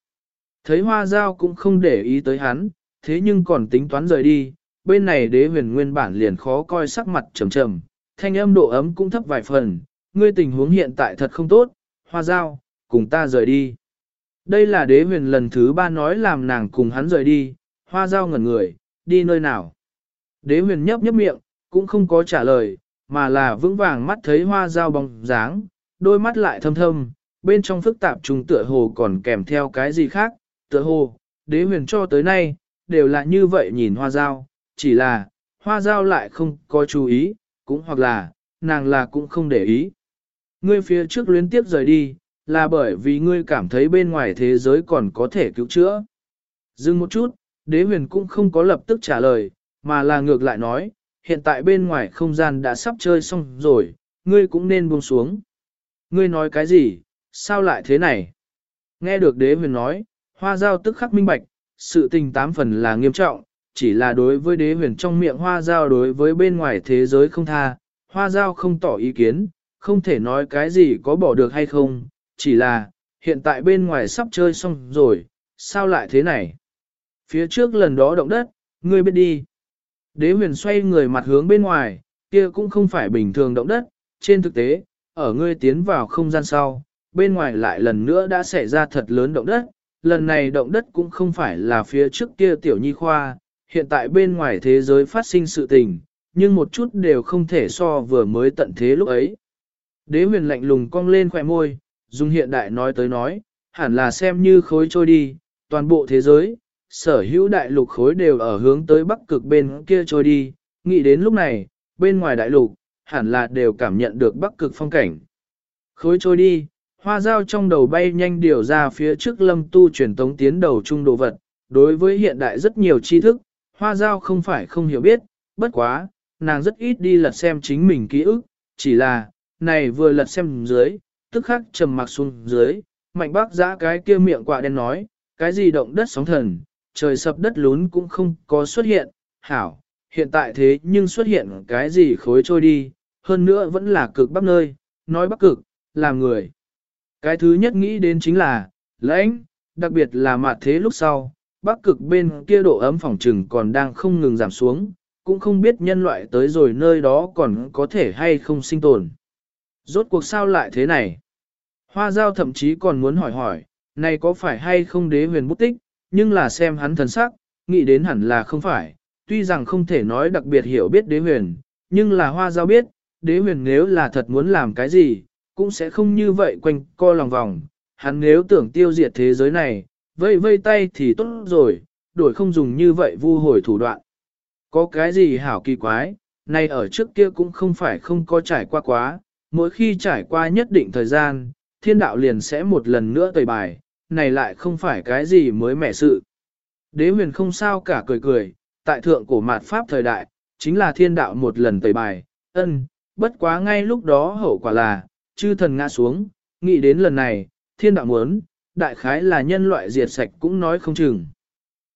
Thấy hoa giao cũng không để ý tới hắn, thế nhưng còn tính toán rời đi, bên này đế huyền nguyên bản liền khó coi sắc mặt trầm trầm, thanh âm độ ấm cũng thấp vài phần, ngươi tình huống hiện tại thật không tốt, hoa giao, cùng ta rời đi. Đây là đế huyền lần thứ ba nói làm nàng cùng hắn rời đi, hoa giao ngẩn người, đi nơi nào. Đế huyền nhấp nhấp miệng, cũng không có trả lời, mà là vững vàng mắt thấy hoa giao bóng dáng, đôi mắt lại thâm thâm, bên trong phức tạp trùng tựa hồ còn kèm theo cái gì khác, tựa hồ, đế huyền cho tới nay, đều là như vậy nhìn hoa giao, chỉ là, hoa giao lại không có chú ý, cũng hoặc là, nàng là cũng không để ý. Ngươi phía trước luyến tiếp rời đi, là bởi vì ngươi cảm thấy bên ngoài thế giới còn có thể cứu chữa. Dừng một chút, đế huyền cũng không có lập tức trả lời, mà là ngược lại nói, hiện tại bên ngoài không gian đã sắp chơi xong rồi, ngươi cũng nên buông xuống. Ngươi nói cái gì, sao lại thế này? Nghe được đế huyền nói, hoa giao tức khắc minh bạch, sự tình tám phần là nghiêm trọng, chỉ là đối với đế huyền trong miệng hoa giao đối với bên ngoài thế giới không tha, hoa giao không tỏ ý kiến, không thể nói cái gì có bỏ được hay không, chỉ là, hiện tại bên ngoài sắp chơi xong rồi, sao lại thế này? Phía trước lần đó động đất, ngươi biết đi. Đế huyền xoay người mặt hướng bên ngoài, kia cũng không phải bình thường động đất, trên thực tế, ở ngươi tiến vào không gian sau, bên ngoài lại lần nữa đã xảy ra thật lớn động đất, lần này động đất cũng không phải là phía trước kia tiểu nhi khoa, hiện tại bên ngoài thế giới phát sinh sự tình, nhưng một chút đều không thể so vừa mới tận thế lúc ấy. Đế huyền lạnh lùng cong lên khỏe môi, dùng hiện đại nói tới nói, hẳn là xem như khối trôi đi, toàn bộ thế giới, sở hữu đại lục khối đều ở hướng tới bắc cực bên kia trôi đi, nghĩ đến lúc này, bên ngoài đại lục, hẳn là đều cảm nhận được bắc cực phong cảnh. Khối trôi đi, hoa dao trong đầu bay nhanh điều ra phía trước lâm tu truyền tống tiến đầu trung đồ vật, đối với hiện đại rất nhiều tri thức, hoa dao không phải không hiểu biết, bất quá, nàng rất ít đi lật xem chính mình ký ức, chỉ là, này vừa lật xem dưới, tức khắc trầm mặc xuống dưới, mạnh bác giã cái kia miệng quạ đen nói, cái gì động đất sóng thần, trời sập đất lún cũng không có xuất hiện, hảo, hiện tại thế nhưng xuất hiện cái gì khối trôi đi, hơn nữa vẫn là cực bắc nơi, nói bắc cực, làm người. Cái thứ nhất nghĩ đến chính là, lãnh, đặc biệt là mặt thế lúc sau, bắc cực bên kia độ ấm phòng trừng còn đang không ngừng giảm xuống, cũng không biết nhân loại tới rồi nơi đó còn có thể hay không sinh tồn. Rốt cuộc sao lại thế này? Hoa giao thậm chí còn muốn hỏi hỏi, này có phải hay không đế huyền bút tích, nhưng là xem hắn thần sắc, nghĩ đến hẳn là không phải, tuy rằng không thể nói đặc biệt hiểu biết đế huyền, nhưng là hoa giao biết, đế huyền nếu là thật muốn làm cái gì, cũng sẽ không như vậy quanh co lòng vòng, hắn nếu tưởng tiêu diệt thế giới này, vây vây tay thì tốt rồi, đổi không dùng như vậy vu hồi thủ đoạn. Có cái gì hảo kỳ quái, nay ở trước kia cũng không phải không có trải qua quá, mỗi khi trải qua nhất định thời gian, thiên đạo liền sẽ một lần nữa tẩy bài, này lại không phải cái gì mới mẻ sự. Đế huyền không sao cả cười cười, tại thượng cổ mạt Pháp thời đại, chính là thiên đạo một lần tẩy bài, ân, bất quá ngay lúc đó hậu quả là, chư thần ngã xuống, nghĩ đến lần này, thiên đạo muốn, đại khái là nhân loại diệt sạch cũng nói không chừng.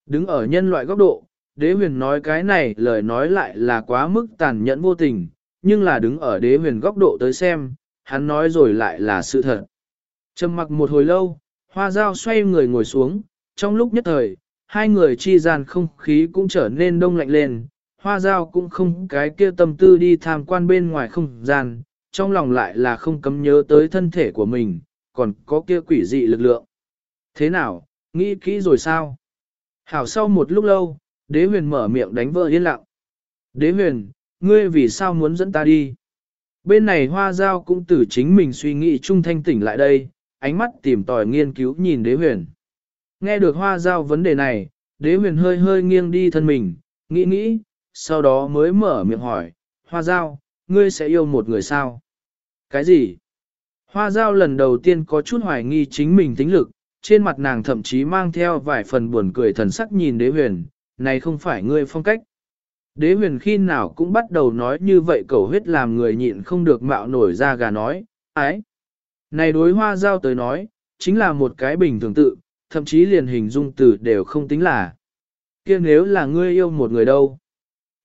Đứng ở nhân loại góc độ, đế huyền nói cái này lời nói lại là quá mức tàn nhẫn vô tình, nhưng là đứng ở đế huyền góc độ tới xem, hắn nói rồi lại là sự thật. Trầm mặc một hồi lâu, hoa dao xoay người ngồi xuống, trong lúc nhất thời, hai người chi gian không khí cũng trở nên đông lạnh lên, hoa dao cũng không cái kia tâm tư đi tham quan bên ngoài không gian, trong lòng lại là không cấm nhớ tới thân thể của mình, còn có kia quỷ dị lực lượng. Thế nào, nghĩ kỹ rồi sao? Hảo sau một lúc lâu, đế huyền mở miệng đánh vợ yên lặng. Đế huyền, ngươi vì sao muốn dẫn ta đi? Bên này hoa giao cũng từ chính mình suy nghĩ trung thanh tỉnh lại đây, ánh mắt tìm tòi nghiên cứu nhìn đế huyền. Nghe được hoa giao vấn đề này, đế huyền hơi hơi nghiêng đi thân mình, nghĩ nghĩ, sau đó mới mở miệng hỏi, hoa giao, ngươi sẽ yêu một người sao? Cái gì? Hoa giao lần đầu tiên có chút hoài nghi chính mình tính lực, trên mặt nàng thậm chí mang theo vài phần buồn cười thần sắc nhìn đế huyền, này không phải ngươi phong cách. Đế huyền khi nào cũng bắt đầu nói như vậy cầu huyết làm người nhịn không được mạo nổi ra gà nói, ái. Này đối hoa giao tới nói, chính là một cái bình thường tự, thậm chí liền hình dung từ đều không tính là. kia nếu là ngươi yêu một người đâu.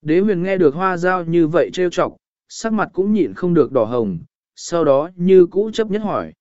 Đế huyền nghe được hoa giao như vậy trêu chọc, sắc mặt cũng nhịn không được đỏ hồng, sau đó như cũ chấp nhất hỏi.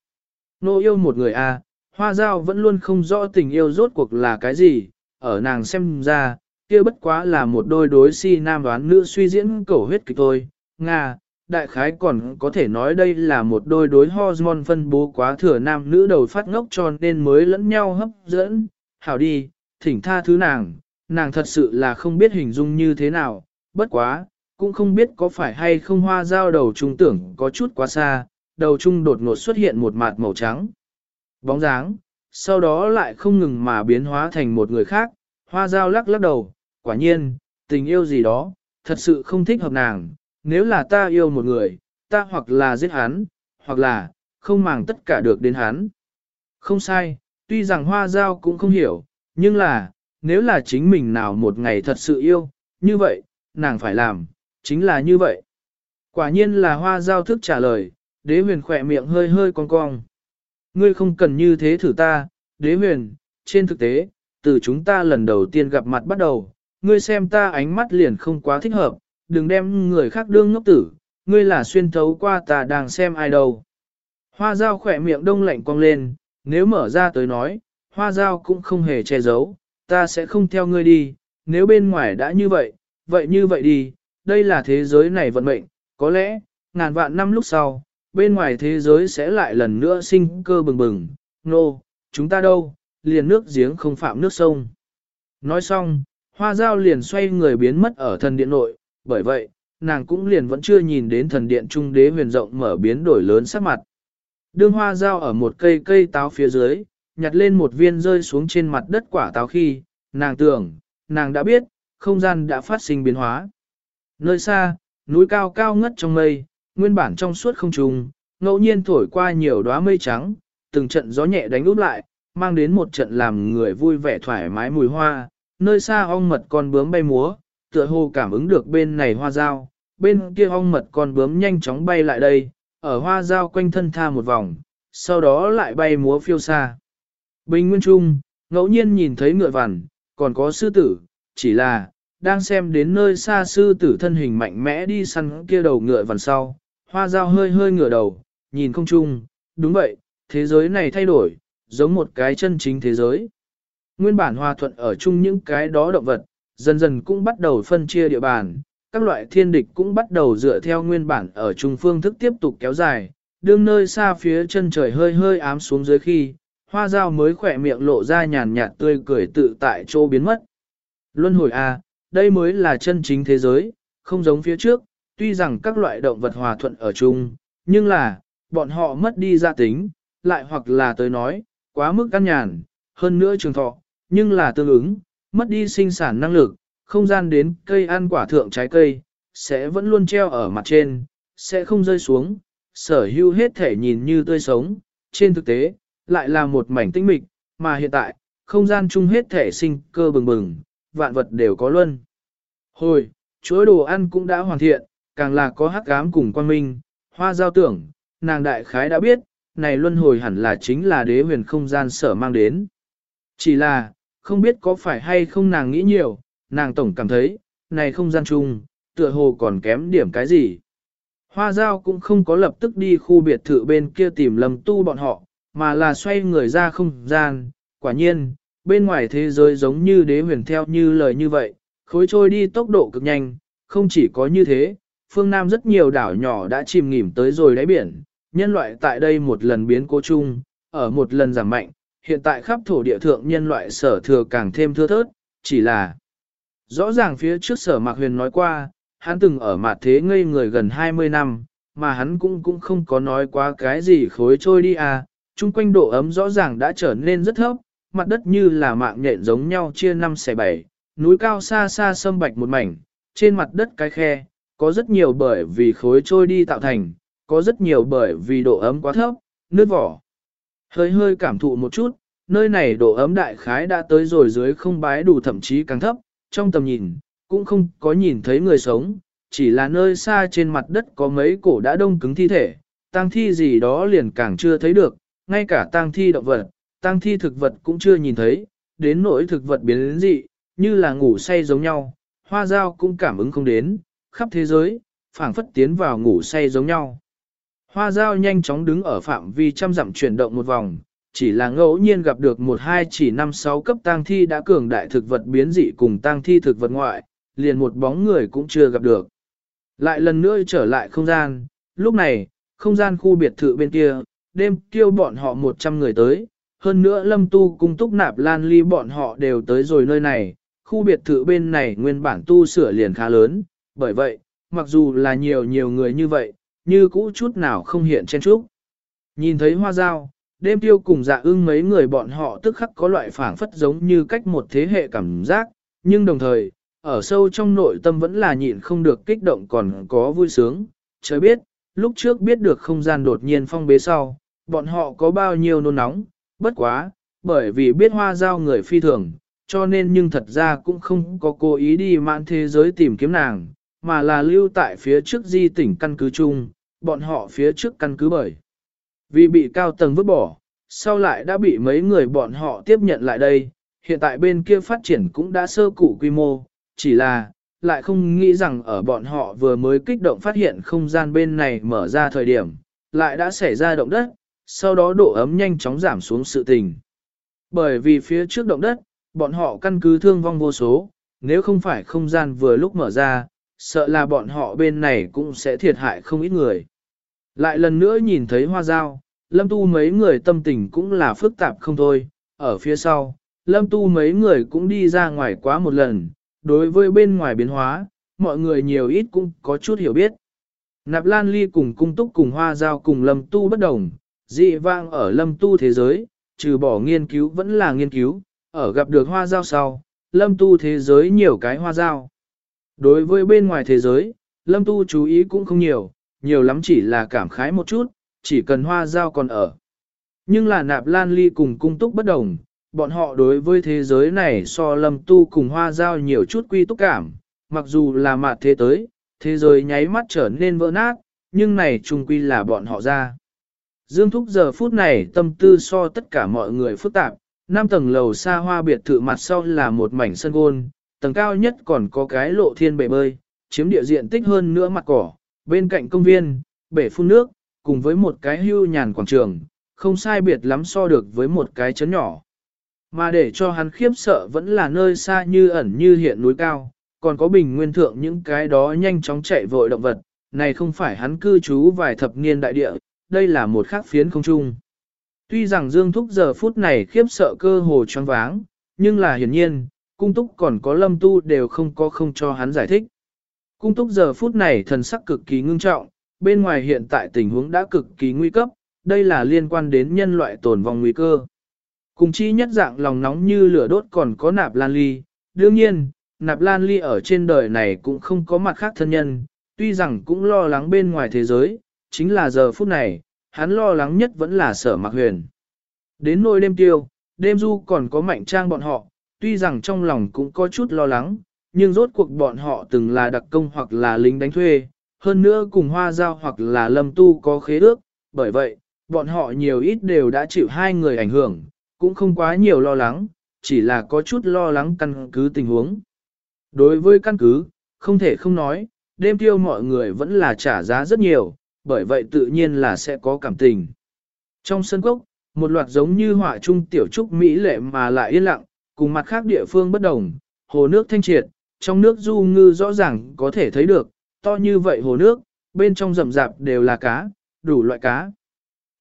Nô yêu một người à, hoa giao vẫn luôn không rõ tình yêu rốt cuộc là cái gì, ở nàng xem ra, kia bất quá là một đôi đối si nam đoán nữ suy diễn cầu huyết kịch thôi. Nga, đại khái còn có thể nói đây là một đôi đối hormone phân bố quá thừa nam nữ đầu phát ngốc tròn nên mới lẫn nhau hấp dẫn. Hảo đi, thỉnh tha thứ nàng, nàng thật sự là không biết hình dung như thế nào, bất quá, cũng không biết có phải hay không hoa dao đầu trung tưởng có chút quá xa, đầu trung đột ngột xuất hiện một mạt màu trắng. Bóng dáng, sau đó lại không ngừng mà biến hóa thành một người khác, hoa dao lắc lắc đầu, quả nhiên, tình yêu gì đó, thật sự không thích hợp nàng, nếu là ta yêu một người, ta hoặc là giết hắn, hoặc là, không màng tất cả được đến hắn. Không sai, tuy rằng hoa giao cũng không hiểu, nhưng là, nếu là chính mình nào một ngày thật sự yêu, như vậy, nàng phải làm, chính là như vậy. Quả nhiên là hoa giao thức trả lời, đế huyền khỏe miệng hơi hơi cong cong. Ngươi không cần như thế thử ta, đế huyền, trên thực tế, từ chúng ta lần đầu tiên gặp mặt bắt đầu, ngươi xem ta ánh mắt liền không quá thích hợp, đừng đem người khác đương ngốc tử, ngươi là xuyên thấu qua ta đang xem ai đâu. Hoa dao khỏe miệng đông lạnh cong lên, nếu mở ra tới nói, hoa dao cũng không hề che giấu, ta sẽ không theo ngươi đi, nếu bên ngoài đã như vậy, vậy như vậy đi, đây là thế giới này vận mệnh, có lẽ, ngàn vạn năm lúc sau, bên ngoài thế giới sẽ lại lần nữa sinh cơ bừng bừng, nô, no, chúng ta đâu, liền nước giếng không phạm nước sông. Nói xong, hoa dao liền xoay người biến mất ở thần điện nội, bởi vậy, nàng cũng liền vẫn chưa nhìn đến thần điện trung đế huyền rộng mở biến đổi lớn sắc mặt. Đương hoa dao ở một cây cây táo phía dưới, nhặt lên một viên rơi xuống trên mặt đất quả táo khi, nàng tưởng, nàng đã biết, không gian đã phát sinh biến hóa. Nơi xa, núi cao cao ngất trong mây, nguyên bản trong suốt không trùng, ngẫu nhiên thổi qua nhiều đóa mây trắng, từng trận gió nhẹ đánh úp lại, mang đến một trận làm người vui vẻ thoải mái mùi hoa, nơi xa ong mật con bướm bay múa, tựa hồ cảm ứng được bên này hoa dao, bên kia ong mật con bướm nhanh chóng bay lại đây, ở hoa dao quanh thân tha một vòng, sau đó lại bay múa phiêu xa. Bình Nguyên Trung, ngẫu nhiên nhìn thấy ngựa vằn, còn có sư tử, chỉ là, đang xem đến nơi xa sư tử thân hình mạnh mẽ đi săn kia đầu ngựa vằn sau, hoa dao hơi hơi ngửa đầu, nhìn không chung, đúng vậy, thế giới này thay đổi, giống một cái chân chính thế giới. Nguyên bản hòa thuận ở chung những cái đó động vật, dần dần cũng bắt đầu phân chia địa bàn, các loại thiên địch cũng bắt đầu dựa theo nguyên bản ở trung phương thức tiếp tục kéo dài, đương nơi xa phía chân trời hơi hơi ám xuống dưới khi, hoa dao mới khỏe miệng lộ ra nhàn nhạt tươi cười tự tại chỗ biến mất. Luân hồi A, à, đây mới là chân chính thế giới, không giống phía trước, tuy rằng các loại động vật hòa thuận ở chung, nhưng là, bọn họ mất đi gia tính, lại hoặc là tới nói, quá mức căn nhàn, hơn nữa trường thọ, nhưng là tương ứng, mất đi sinh sản năng lực, không gian đến cây ăn quả thượng trái cây, sẽ vẫn luôn treo ở mặt trên, sẽ không rơi xuống, sở hữu hết thể nhìn như tươi sống, trên thực tế, lại là một mảnh tinh mịch, mà hiện tại, không gian chung hết thể sinh cơ bừng bừng, vạn vật đều có luân. Hồi, chuỗi đồ ăn cũng đã hoàn thiện, càng là có hắc ám cùng quan minh, hoa giao tưởng, nàng đại khái đã biết, này luân hồi hẳn là chính là đế huyền không gian sở mang đến. Chỉ là, không biết có phải hay không nàng nghĩ nhiều, nàng tổng cảm thấy, này không gian chung, tựa hồ còn kém điểm cái gì. Hoa giao cũng không có lập tức đi khu biệt thự bên kia tìm lầm tu bọn họ, mà là xoay người ra không gian. Quả nhiên, bên ngoài thế giới giống như đế huyền theo như lời như vậy, khối trôi đi tốc độ cực nhanh, không chỉ có như thế, phương Nam rất nhiều đảo nhỏ đã chìm nghỉm tới rồi đáy biển, nhân loại tại đây một lần biến cố chung, ở một lần giảm mạnh, hiện tại khắp thổ địa thượng nhân loại sở thừa càng thêm thưa thớt, chỉ là rõ ràng phía trước sở Mạc Huyền nói qua, hắn từng ở mặt thế ngây người gần 20 năm, mà hắn cũng cũng không có nói quá cái gì khối trôi đi à, chung quanh độ ấm rõ ràng đã trở nên rất thấp, mặt đất như là mạng nhện giống nhau chia năm xẻ bảy, núi cao xa xa sâm bạch một mảnh, trên mặt đất cái khe, có rất nhiều bởi vì khối trôi đi tạo thành, có rất nhiều bởi vì độ ấm quá thấp, nước vỏ. Hơi hơi cảm thụ một chút, nơi này độ ấm đại khái đã tới rồi dưới không bái đủ thậm chí càng thấp, trong tầm nhìn, cũng không có nhìn thấy người sống, chỉ là nơi xa trên mặt đất có mấy cổ đã đông cứng thi thể, tang thi gì đó liền càng chưa thấy được, ngay cả tang thi động vật, tang thi thực vật cũng chưa nhìn thấy, đến nỗi thực vật biến đến dị, như là ngủ say giống nhau, hoa dao cũng cảm ứng không đến, khắp thế giới, phảng phất tiến vào ngủ say giống nhau. Hoa dao nhanh chóng đứng ở phạm vi trăm dặm chuyển động một vòng, chỉ là ngẫu nhiên gặp được một hai chỉ năm sáu cấp tang thi đã cường đại thực vật biến dị cùng tang thi thực vật ngoại, liền một bóng người cũng chưa gặp được. Lại lần nữa trở lại không gian, lúc này, không gian khu biệt thự bên kia, đêm kêu bọn họ 100 người tới, hơn nữa lâm tu cung túc nạp lan ly bọn họ đều tới rồi nơi này, khu biệt thự bên này nguyên bản tu sửa liền khá lớn, bởi vậy, mặc dù là nhiều nhiều người như vậy, như cũ chút nào không hiện trên trúc. Nhìn thấy hoa dao, đêm tiêu cùng dạ ưng mấy người bọn họ tức khắc có loại phảng phất giống như cách một thế hệ cảm giác, nhưng đồng thời, ở sâu trong nội tâm vẫn là nhịn không được kích động còn có vui sướng. Trời biết, lúc trước biết được không gian đột nhiên phong bế sau, bọn họ có bao nhiêu nôn nóng, bất quá, bởi vì biết hoa giao người phi thường, cho nên nhưng thật ra cũng không có cố ý đi mãn thế giới tìm kiếm nàng, mà là lưu tại phía trước di tỉnh căn cứ chung, bọn họ phía trước căn cứ bởi. Vì bị cao tầng vứt bỏ, sau lại đã bị mấy người bọn họ tiếp nhận lại đây, hiện tại bên kia phát triển cũng đã sơ cụ quy mô, chỉ là, lại không nghĩ rằng ở bọn họ vừa mới kích động phát hiện không gian bên này mở ra thời điểm, lại đã xảy ra động đất, sau đó độ ấm nhanh chóng giảm xuống sự tình. Bởi vì phía trước động đất, bọn họ căn cứ thương vong vô số, nếu không phải không gian vừa lúc mở ra, sợ là bọn họ bên này cũng sẽ thiệt hại không ít người. Lại lần nữa nhìn thấy hoa dao, lâm tu mấy người tâm tình cũng là phức tạp không thôi, ở phía sau, lâm tu mấy người cũng đi ra ngoài quá một lần, đối với bên ngoài biến hóa, mọi người nhiều ít cũng có chút hiểu biết. Nạp Lan Ly cùng cung túc cùng hoa giao cùng lâm tu bất đồng, dị vang ở lâm tu thế giới, trừ bỏ nghiên cứu vẫn là nghiên cứu, ở gặp được hoa giao sau, lâm tu thế giới nhiều cái hoa giao. Đối với bên ngoài thế giới, lâm tu chú ý cũng không nhiều, nhiều lắm chỉ là cảm khái một chút, chỉ cần hoa giao còn ở. Nhưng là nạp lan ly cùng cung túc bất đồng, bọn họ đối với thế giới này so lâm tu cùng hoa giao nhiều chút quy túc cảm, mặc dù là mặt thế tới, thế giới nháy mắt trở nên vỡ nát, nhưng này chung quy là bọn họ ra. Dương Thúc giờ phút này tâm tư so tất cả mọi người phức tạp, năm tầng lầu xa hoa biệt thự mặt sau là một mảnh sân gôn, tầng cao nhất còn có cái lộ thiên bể bơi, chiếm địa diện tích hơn nữa mặt cỏ, bên cạnh công viên, bể phun nước, cùng với một cái hưu nhàn quảng trường, không sai biệt lắm so được với một cái chấn nhỏ. Mà để cho hắn khiếp sợ vẫn là nơi xa như ẩn như hiện núi cao, còn có bình nguyên thượng những cái đó nhanh chóng chạy vội động vật, này không phải hắn cư trú vài thập niên đại địa, đây là một khác phiến không trung. Tuy rằng Dương Thúc giờ phút này khiếp sợ cơ hồ choáng váng, nhưng là hiển nhiên, cung túc còn có lâm tu đều không có không cho hắn giải thích. Cung túc giờ phút này thần sắc cực kỳ ngưng trọng, bên ngoài hiện tại tình huống đã cực kỳ nguy cấp, đây là liên quan đến nhân loại tồn vong nguy cơ. Cùng chi nhất dạng lòng nóng như lửa đốt còn có nạp lan ly, đương nhiên, nạp lan ly ở trên đời này cũng không có mặt khác thân nhân, tuy rằng cũng lo lắng bên ngoài thế giới, chính là giờ phút này, hắn lo lắng nhất vẫn là sở mặc huyền. Đến nôi đêm tiêu, đêm du còn có mạnh trang bọn họ, tuy rằng trong lòng cũng có chút lo lắng, nhưng rốt cuộc bọn họ từng là đặc công hoặc là lính đánh thuê, hơn nữa cùng hoa giao hoặc là lâm tu có khế ước, bởi vậy, bọn họ nhiều ít đều đã chịu hai người ảnh hưởng, cũng không quá nhiều lo lắng, chỉ là có chút lo lắng căn cứ tình huống. Đối với căn cứ, không thể không nói, đêm tiêu mọi người vẫn là trả giá rất nhiều, bởi vậy tự nhiên là sẽ có cảm tình. Trong sân cốc, một loạt giống như họa trung tiểu trúc mỹ lệ mà lại yên lặng, cùng mặt khác địa phương bất đồng, hồ nước thanh triệt, trong nước du ngư rõ ràng có thể thấy được, to như vậy hồ nước, bên trong rậm rạp đều là cá, đủ loại cá.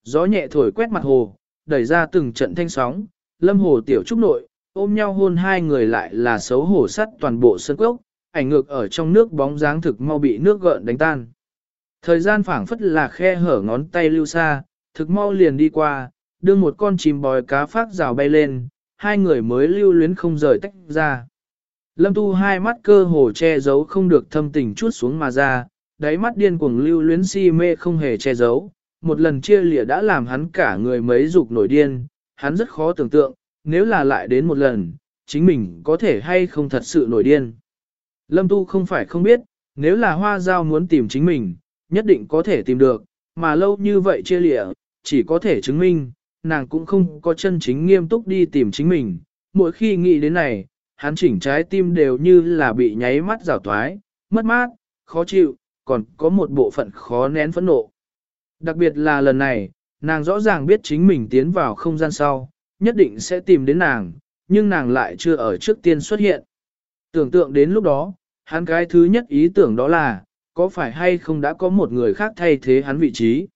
Gió nhẹ thổi quét mặt hồ, đẩy ra từng trận thanh sóng, lâm hồ tiểu trúc nội, ôm nhau hôn hai người lại là xấu hổ sắt toàn bộ sân cốc, ảnh ngược ở trong nước bóng dáng thực mau bị nước gợn đánh tan. Thời gian phảng phất là khe hở ngón tay lưu xa, thực mau liền đi qua, đưa một con chim bòi cá phát rào bay lên, hai người mới lưu luyến không rời tách ra. Lâm tu hai mắt cơ hồ che giấu không được thâm tình chút xuống mà ra, đáy mắt điên cuồng lưu luyến si mê không hề che giấu, một lần chia lìa đã làm hắn cả người mấy dục nổi điên, hắn rất khó tưởng tượng, nếu là lại đến một lần, chính mình có thể hay không thật sự nổi điên. Lâm tu không phải không biết, nếu là hoa giao muốn tìm chính mình, nhất định có thể tìm được, mà lâu như vậy chia lìa, chỉ có thể chứng minh, nàng cũng không có chân chính nghiêm túc đi tìm chính mình. Mỗi khi nghĩ đến này, hắn chỉnh trái tim đều như là bị nháy mắt rào thoái, mất mát, khó chịu, còn có một bộ phận khó nén phẫn nộ. Đặc biệt là lần này, nàng rõ ràng biết chính mình tiến vào không gian sau, nhất định sẽ tìm đến nàng, nhưng nàng lại chưa ở trước tiên xuất hiện. Tưởng tượng đến lúc đó, hắn cái thứ nhất ý tưởng đó là, có phải hay không đã có một người khác thay thế hắn vị trí.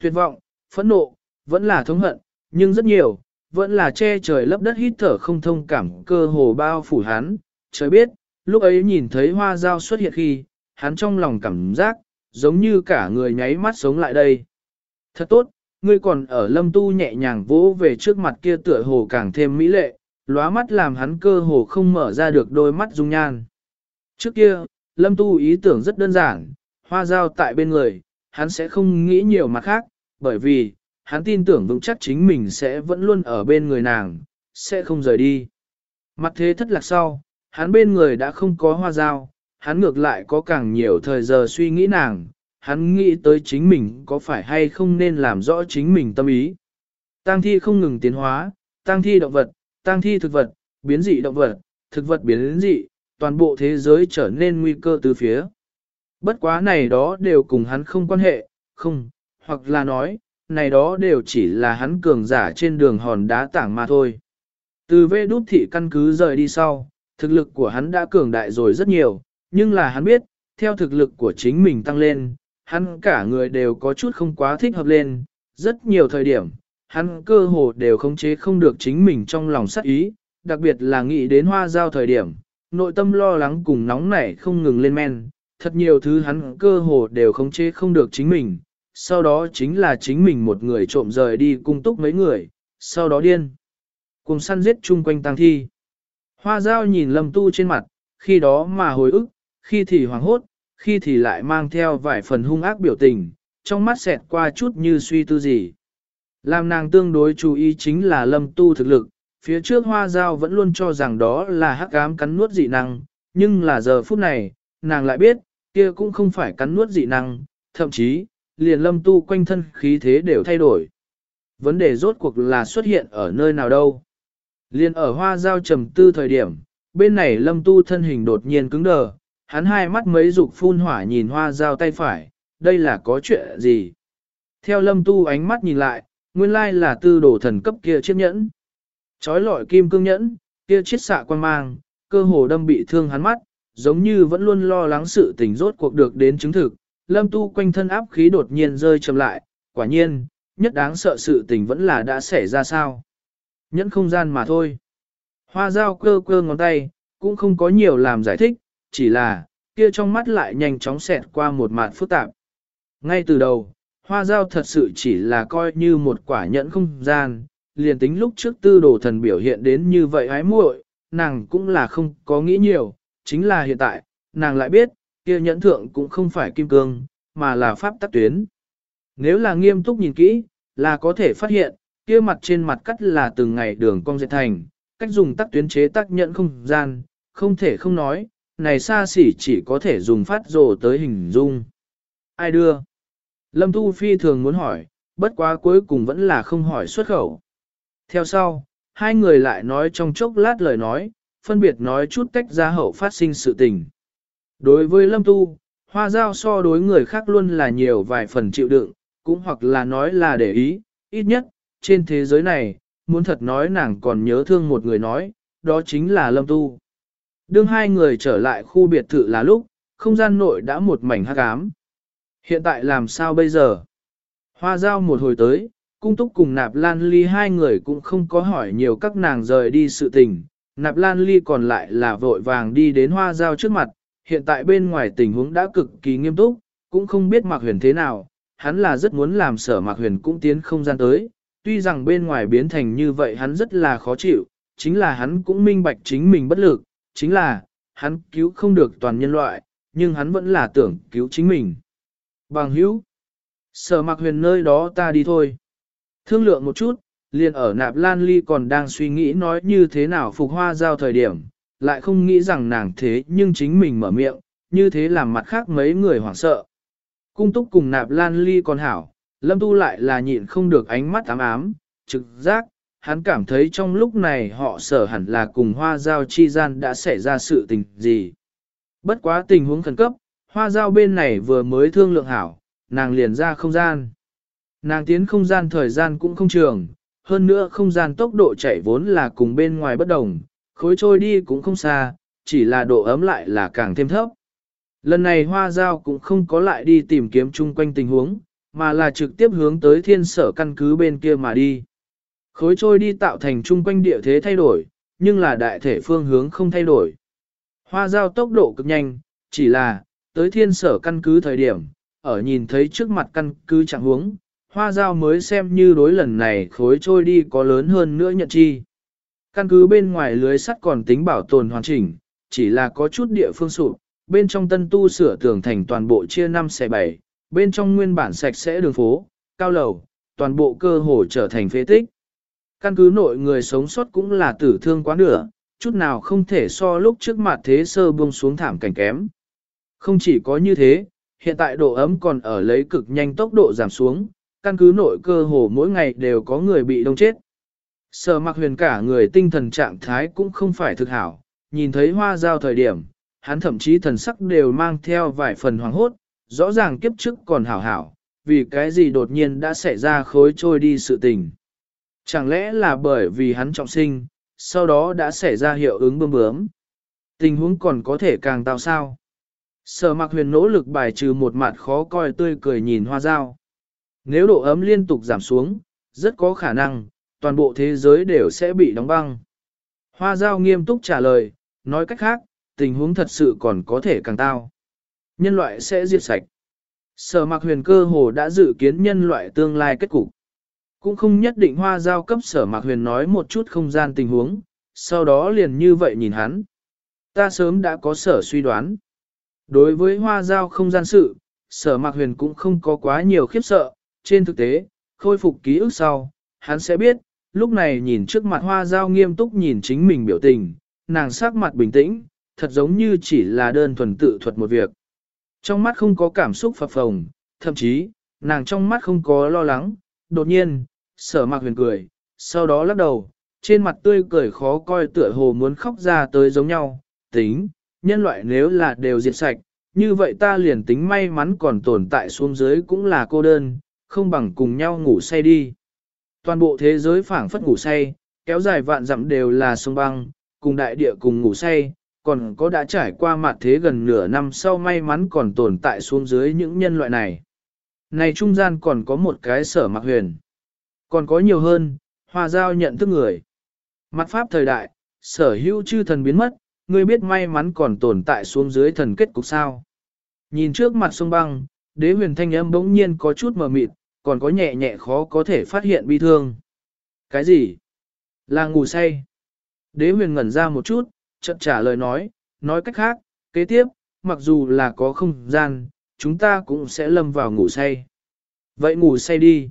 Tuyệt vọng, phẫn nộ, vẫn là thống hận, nhưng rất nhiều, vẫn là che trời lấp đất hít thở không thông cảm cơ hồ bao phủ hắn. Trời biết, lúc ấy nhìn thấy hoa dao xuất hiện khi, hắn trong lòng cảm giác, giống như cả người nháy mắt sống lại đây. Thật tốt, ngươi còn ở lâm tu nhẹ nhàng vỗ về trước mặt kia tựa hồ càng thêm mỹ lệ, lóa mắt làm hắn cơ hồ không mở ra được đôi mắt dung nhan. Trước kia, lâm tu ý tưởng rất đơn giản, hoa dao tại bên người, hắn sẽ không nghĩ nhiều mặt khác, bởi vì, hắn tin tưởng vững chắc chính mình sẽ vẫn luôn ở bên người nàng, sẽ không rời đi. Mặt thế thất lạc sau, hắn bên người đã không có hoa dao, hắn ngược lại có càng nhiều thời giờ suy nghĩ nàng, hắn nghĩ tới chính mình có phải hay không nên làm rõ chính mình tâm ý. Tăng thi không ngừng tiến hóa, tăng thi động vật, tăng thi thực vật, biến dị động vật, thực vật biến dị, toàn bộ thế giới trở nên nguy cơ từ phía. Bất quá này đó đều cùng hắn không quan hệ, không, hoặc là nói, này đó đều chỉ là hắn cường giả trên đường hòn đá tảng mà thôi. Từ vê đút thị căn cứ rời đi sau, thực lực của hắn đã cường đại rồi rất nhiều, nhưng là hắn biết, theo thực lực của chính mình tăng lên, hắn cả người đều có chút không quá thích hợp lên, rất nhiều thời điểm, hắn cơ hồ đều khống chế không được chính mình trong lòng sát ý, đặc biệt là nghĩ đến hoa giao thời điểm, nội tâm lo lắng cùng nóng nảy không ngừng lên men, thật nhiều thứ hắn cơ hồ đều khống chế không được chính mình, sau đó chính là chính mình một người trộm rời đi cung túc mấy người, sau đó điên. Cùng săn giết chung quanh tăng thi. Hoa giao nhìn lâm tu trên mặt, khi đó mà hồi ức, khi thì hoảng hốt, khi thì lại mang theo vài phần hung ác biểu tình, trong mắt xẹt qua chút như suy tư gì. Làm nàng tương đối chú ý chính là lâm tu thực lực, phía trước hoa giao vẫn luôn cho rằng đó là hắc ám cắn nuốt dị năng, nhưng là giờ phút này, nàng lại biết, kia cũng không phải cắn nuốt dị năng, thậm chí, liền lâm tu quanh thân khí thế đều thay đổi. Vấn đề rốt cuộc là xuất hiện ở nơi nào đâu. Liền ở hoa giao trầm tư thời điểm, bên này lâm tu thân hình đột nhiên cứng đờ, hắn hai mắt mấy dục phun hỏa nhìn hoa giao tay phải, đây là có chuyện gì? Theo lâm tu ánh mắt nhìn lại, nguyên lai là tư đồ thần cấp kia chiếc nhẫn. Chói lọi kim cương nhẫn, kia chiết xạ quan mang, cơ hồ đâm bị thương hắn mắt, giống như vẫn luôn lo lắng sự tình rốt cuộc được đến chứng thực. Lâm tu quanh thân áp khí đột nhiên rơi chậm lại, quả nhiên, nhất đáng sợ sự tình vẫn là đã xảy ra sao. Nhẫn không gian mà thôi. Hoa dao cơ cơ ngón tay, cũng không có nhiều làm giải thích, chỉ là, kia trong mắt lại nhanh chóng xẹt qua một mạt phức tạp. Ngay từ đầu, hoa dao thật sự chỉ là coi như một quả nhẫn không gian, liền tính lúc trước tư đồ thần biểu hiện đến như vậy ái muội, nàng cũng là không có nghĩ nhiều, chính là hiện tại, nàng lại biết, kia nhẫn thượng cũng không phải kim cương, mà là pháp tắc tuyến. Nếu là nghiêm túc nhìn kỹ, là có thể phát hiện, kia mặt trên mặt cắt là từng ngày đường cong dệt thành, cách dùng tắc tuyến chế tác nhẫn không gian, không thể không nói, này xa xỉ chỉ có thể dùng phát rồ tới hình dung. Ai đưa? Lâm Tu Phi thường muốn hỏi, bất quá cuối cùng vẫn là không hỏi xuất khẩu. Theo sau, hai người lại nói trong chốc lát lời nói, phân biệt nói chút tách ra hậu phát sinh sự tình. Đối với Lâm Tu, hoa giao so đối người khác luôn là nhiều vài phần chịu đựng, cũng hoặc là nói là để ý, ít nhất, trên thế giới này, muốn thật nói nàng còn nhớ thương một người nói, đó chính là Lâm Tu. Đương hai người trở lại khu biệt thự là lúc, không gian nội đã một mảnh hắc ám. Hiện tại làm sao bây giờ? Hoa giao một hồi tới, cung túc cùng nạp lan ly hai người cũng không có hỏi nhiều các nàng rời đi sự tình. Nạp lan ly còn lại là vội vàng đi đến hoa giao trước mặt, hiện tại bên ngoài tình huống đã cực kỳ nghiêm túc, cũng không biết Mạc Huyền thế nào, hắn là rất muốn làm sở Mạc Huyền cũng tiến không gian tới, tuy rằng bên ngoài biến thành như vậy hắn rất là khó chịu, chính là hắn cũng minh bạch chính mình bất lực, chính là, hắn cứu không được toàn nhân loại, nhưng hắn vẫn là tưởng cứu chính mình. Bằng hữu, sở Mạc Huyền nơi đó ta đi thôi. Thương lượng một chút, liền ở nạp lan ly còn đang suy nghĩ nói như thế nào phục hoa giao thời điểm, lại không nghĩ rằng nàng thế nhưng chính mình mở miệng, như thế làm mặt khác mấy người hoảng sợ. Cung túc cùng nạp lan ly còn hảo, lâm tu lại là nhịn không được ánh mắt ám ám, trực giác, hắn cảm thấy trong lúc này họ sở hẳn là cùng hoa giao chi gian đã xảy ra sự tình gì. Bất quá tình huống khẩn cấp, hoa giao bên này vừa mới thương lượng hảo, nàng liền ra không gian. Nàng tiến không gian thời gian cũng không trường, hơn nữa không gian tốc độ chạy vốn là cùng bên ngoài bất đồng, khối trôi đi cũng không xa, chỉ là độ ấm lại là càng thêm thấp. Lần này hoa giao cũng không có lại đi tìm kiếm chung quanh tình huống, mà là trực tiếp hướng tới thiên sở căn cứ bên kia mà đi. Khối trôi đi tạo thành chung quanh địa thế thay đổi, nhưng là đại thể phương hướng không thay đổi. Hoa giao tốc độ cực nhanh, chỉ là, tới thiên sở căn cứ thời điểm, ở nhìn thấy trước mặt căn cứ chẳng huống, hoa giao mới xem như đối lần này khối trôi đi có lớn hơn nữa nhận chi. Căn cứ bên ngoài lưới sắt còn tính bảo tồn hoàn chỉnh, chỉ là có chút địa phương sụp, bên trong tân tu sửa tường thành toàn bộ chia 5 xe 7, bên trong nguyên bản sạch sẽ đường phố, cao lầu, toàn bộ cơ hồ trở thành phế tích. Căn cứ nội người sống sót cũng là tử thương quá nửa, chút nào không thể so lúc trước mặt thế sơ buông xuống thảm cảnh kém. Không chỉ có như thế, hiện tại độ ấm còn ở lấy cực nhanh tốc độ giảm xuống, căn cứ nội cơ hồ mỗi ngày đều có người bị đông chết. Sở mặc huyền cả người tinh thần trạng thái cũng không phải thực hảo, nhìn thấy hoa giao thời điểm, hắn thậm chí thần sắc đều mang theo vài phần hoàng hốt, rõ ràng kiếp trước còn hảo hảo, vì cái gì đột nhiên đã xảy ra khối trôi đi sự tình. Chẳng lẽ là bởi vì hắn trọng sinh, sau đó đã xảy ra hiệu ứng bơm bướm. Tình huống còn có thể càng tao sao. Sở mặc huyền nỗ lực bài trừ một mặt khó coi tươi cười nhìn hoa dao. Nếu độ ấm liên tục giảm xuống, rất có khả năng, toàn bộ thế giới đều sẽ bị đóng băng. Hoa Giao nghiêm túc trả lời, nói cách khác, tình huống thật sự còn có thể càng tao. Nhân loại sẽ diệt sạch. Sở mặc huyền cơ hồ đã dự kiến nhân loại tương lai kết cục. Cũng không nhất định hoa giao cấp sở mặc huyền nói một chút không gian tình huống, sau đó liền như vậy nhìn hắn. Ta sớm đã có sở suy đoán. Đối với hoa giao không gian sự, sở mặc huyền cũng không có quá nhiều khiếp sợ, trên thực tế, khôi phục ký ức sau, hắn sẽ biết, lúc này nhìn trước mặt hoa giao nghiêm túc nhìn chính mình biểu tình, nàng sắc mặt bình tĩnh, thật giống như chỉ là đơn thuần tự thuật một việc. Trong mắt không có cảm xúc phập phồng, thậm chí, nàng trong mắt không có lo lắng, đột nhiên, sở mạc huyền cười, sau đó lắc đầu, trên mặt tươi cười khó coi tựa hồ muốn khóc ra tới giống nhau, tính, nhân loại nếu là đều diệt sạch, như vậy ta liền tính may mắn còn tồn tại xuống dưới cũng là cô đơn, không bằng cùng nhau ngủ say đi. Toàn bộ thế giới phảng phất ngủ say, kéo dài vạn dặm đều là sông băng, cùng đại địa cùng ngủ say, còn có đã trải qua mặt thế gần nửa năm sau may mắn còn tồn tại xuống dưới những nhân loại này. Này trung gian còn có một cái sở mặc huyền. Còn có nhiều hơn, hòa giao nhận thức người. Mặt pháp thời đại, sở hữu chư thần biến mất, ngươi biết may mắn còn tồn tại xuống dưới thần kết cục sao. Nhìn trước mặt sông băng, đế huyền thanh âm bỗng nhiên có chút mờ mịt, còn có nhẹ nhẹ khó có thể phát hiện bi thương. Cái gì? Là ngủ say. Đế huyền ngẩn ra một chút, chậm trả lời nói, nói cách khác, kế tiếp, mặc dù là có không gian, chúng ta cũng sẽ lâm vào ngủ say. Vậy ngủ say đi.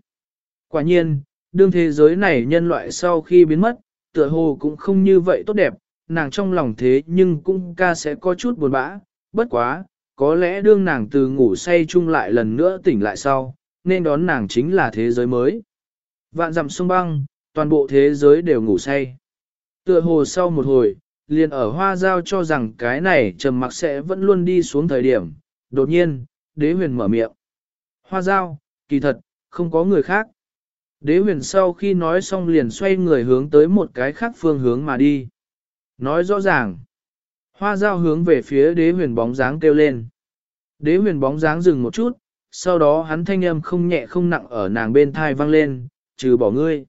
Quả nhiên, đương thế giới này nhân loại sau khi biến mất, tựa hồ cũng không như vậy tốt đẹp, nàng trong lòng thế nhưng cũng ca sẽ có chút buồn bã, bất quá, có lẽ đương nàng từ ngủ say chung lại lần nữa tỉnh lại sau, nên đón nàng chính là thế giới mới. Vạn dặm sông băng, toàn bộ thế giới đều ngủ say. Tựa hồ sau một hồi, liền ở hoa giao cho rằng cái này trầm mặc sẽ vẫn luôn đi xuống thời điểm, đột nhiên, đế huyền mở miệng. Hoa giao, kỳ thật, không có người khác. Đế huyền sau khi nói xong liền xoay người hướng tới một cái khác phương hướng mà đi. Nói rõ ràng. Hoa giao hướng về phía đế huyền bóng dáng kêu lên. Đế huyền bóng dáng dừng một chút, sau đó hắn thanh âm không nhẹ không nặng ở nàng bên thai vang lên, trừ bỏ ngươi.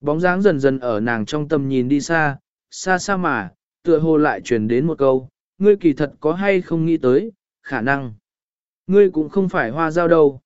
Bóng dáng dần dần ở nàng trong tầm nhìn đi xa, xa xa mà, tựa hồ lại truyền đến một câu, ngươi kỳ thật có hay không nghĩ tới, khả năng. Ngươi cũng không phải hoa giao đâu.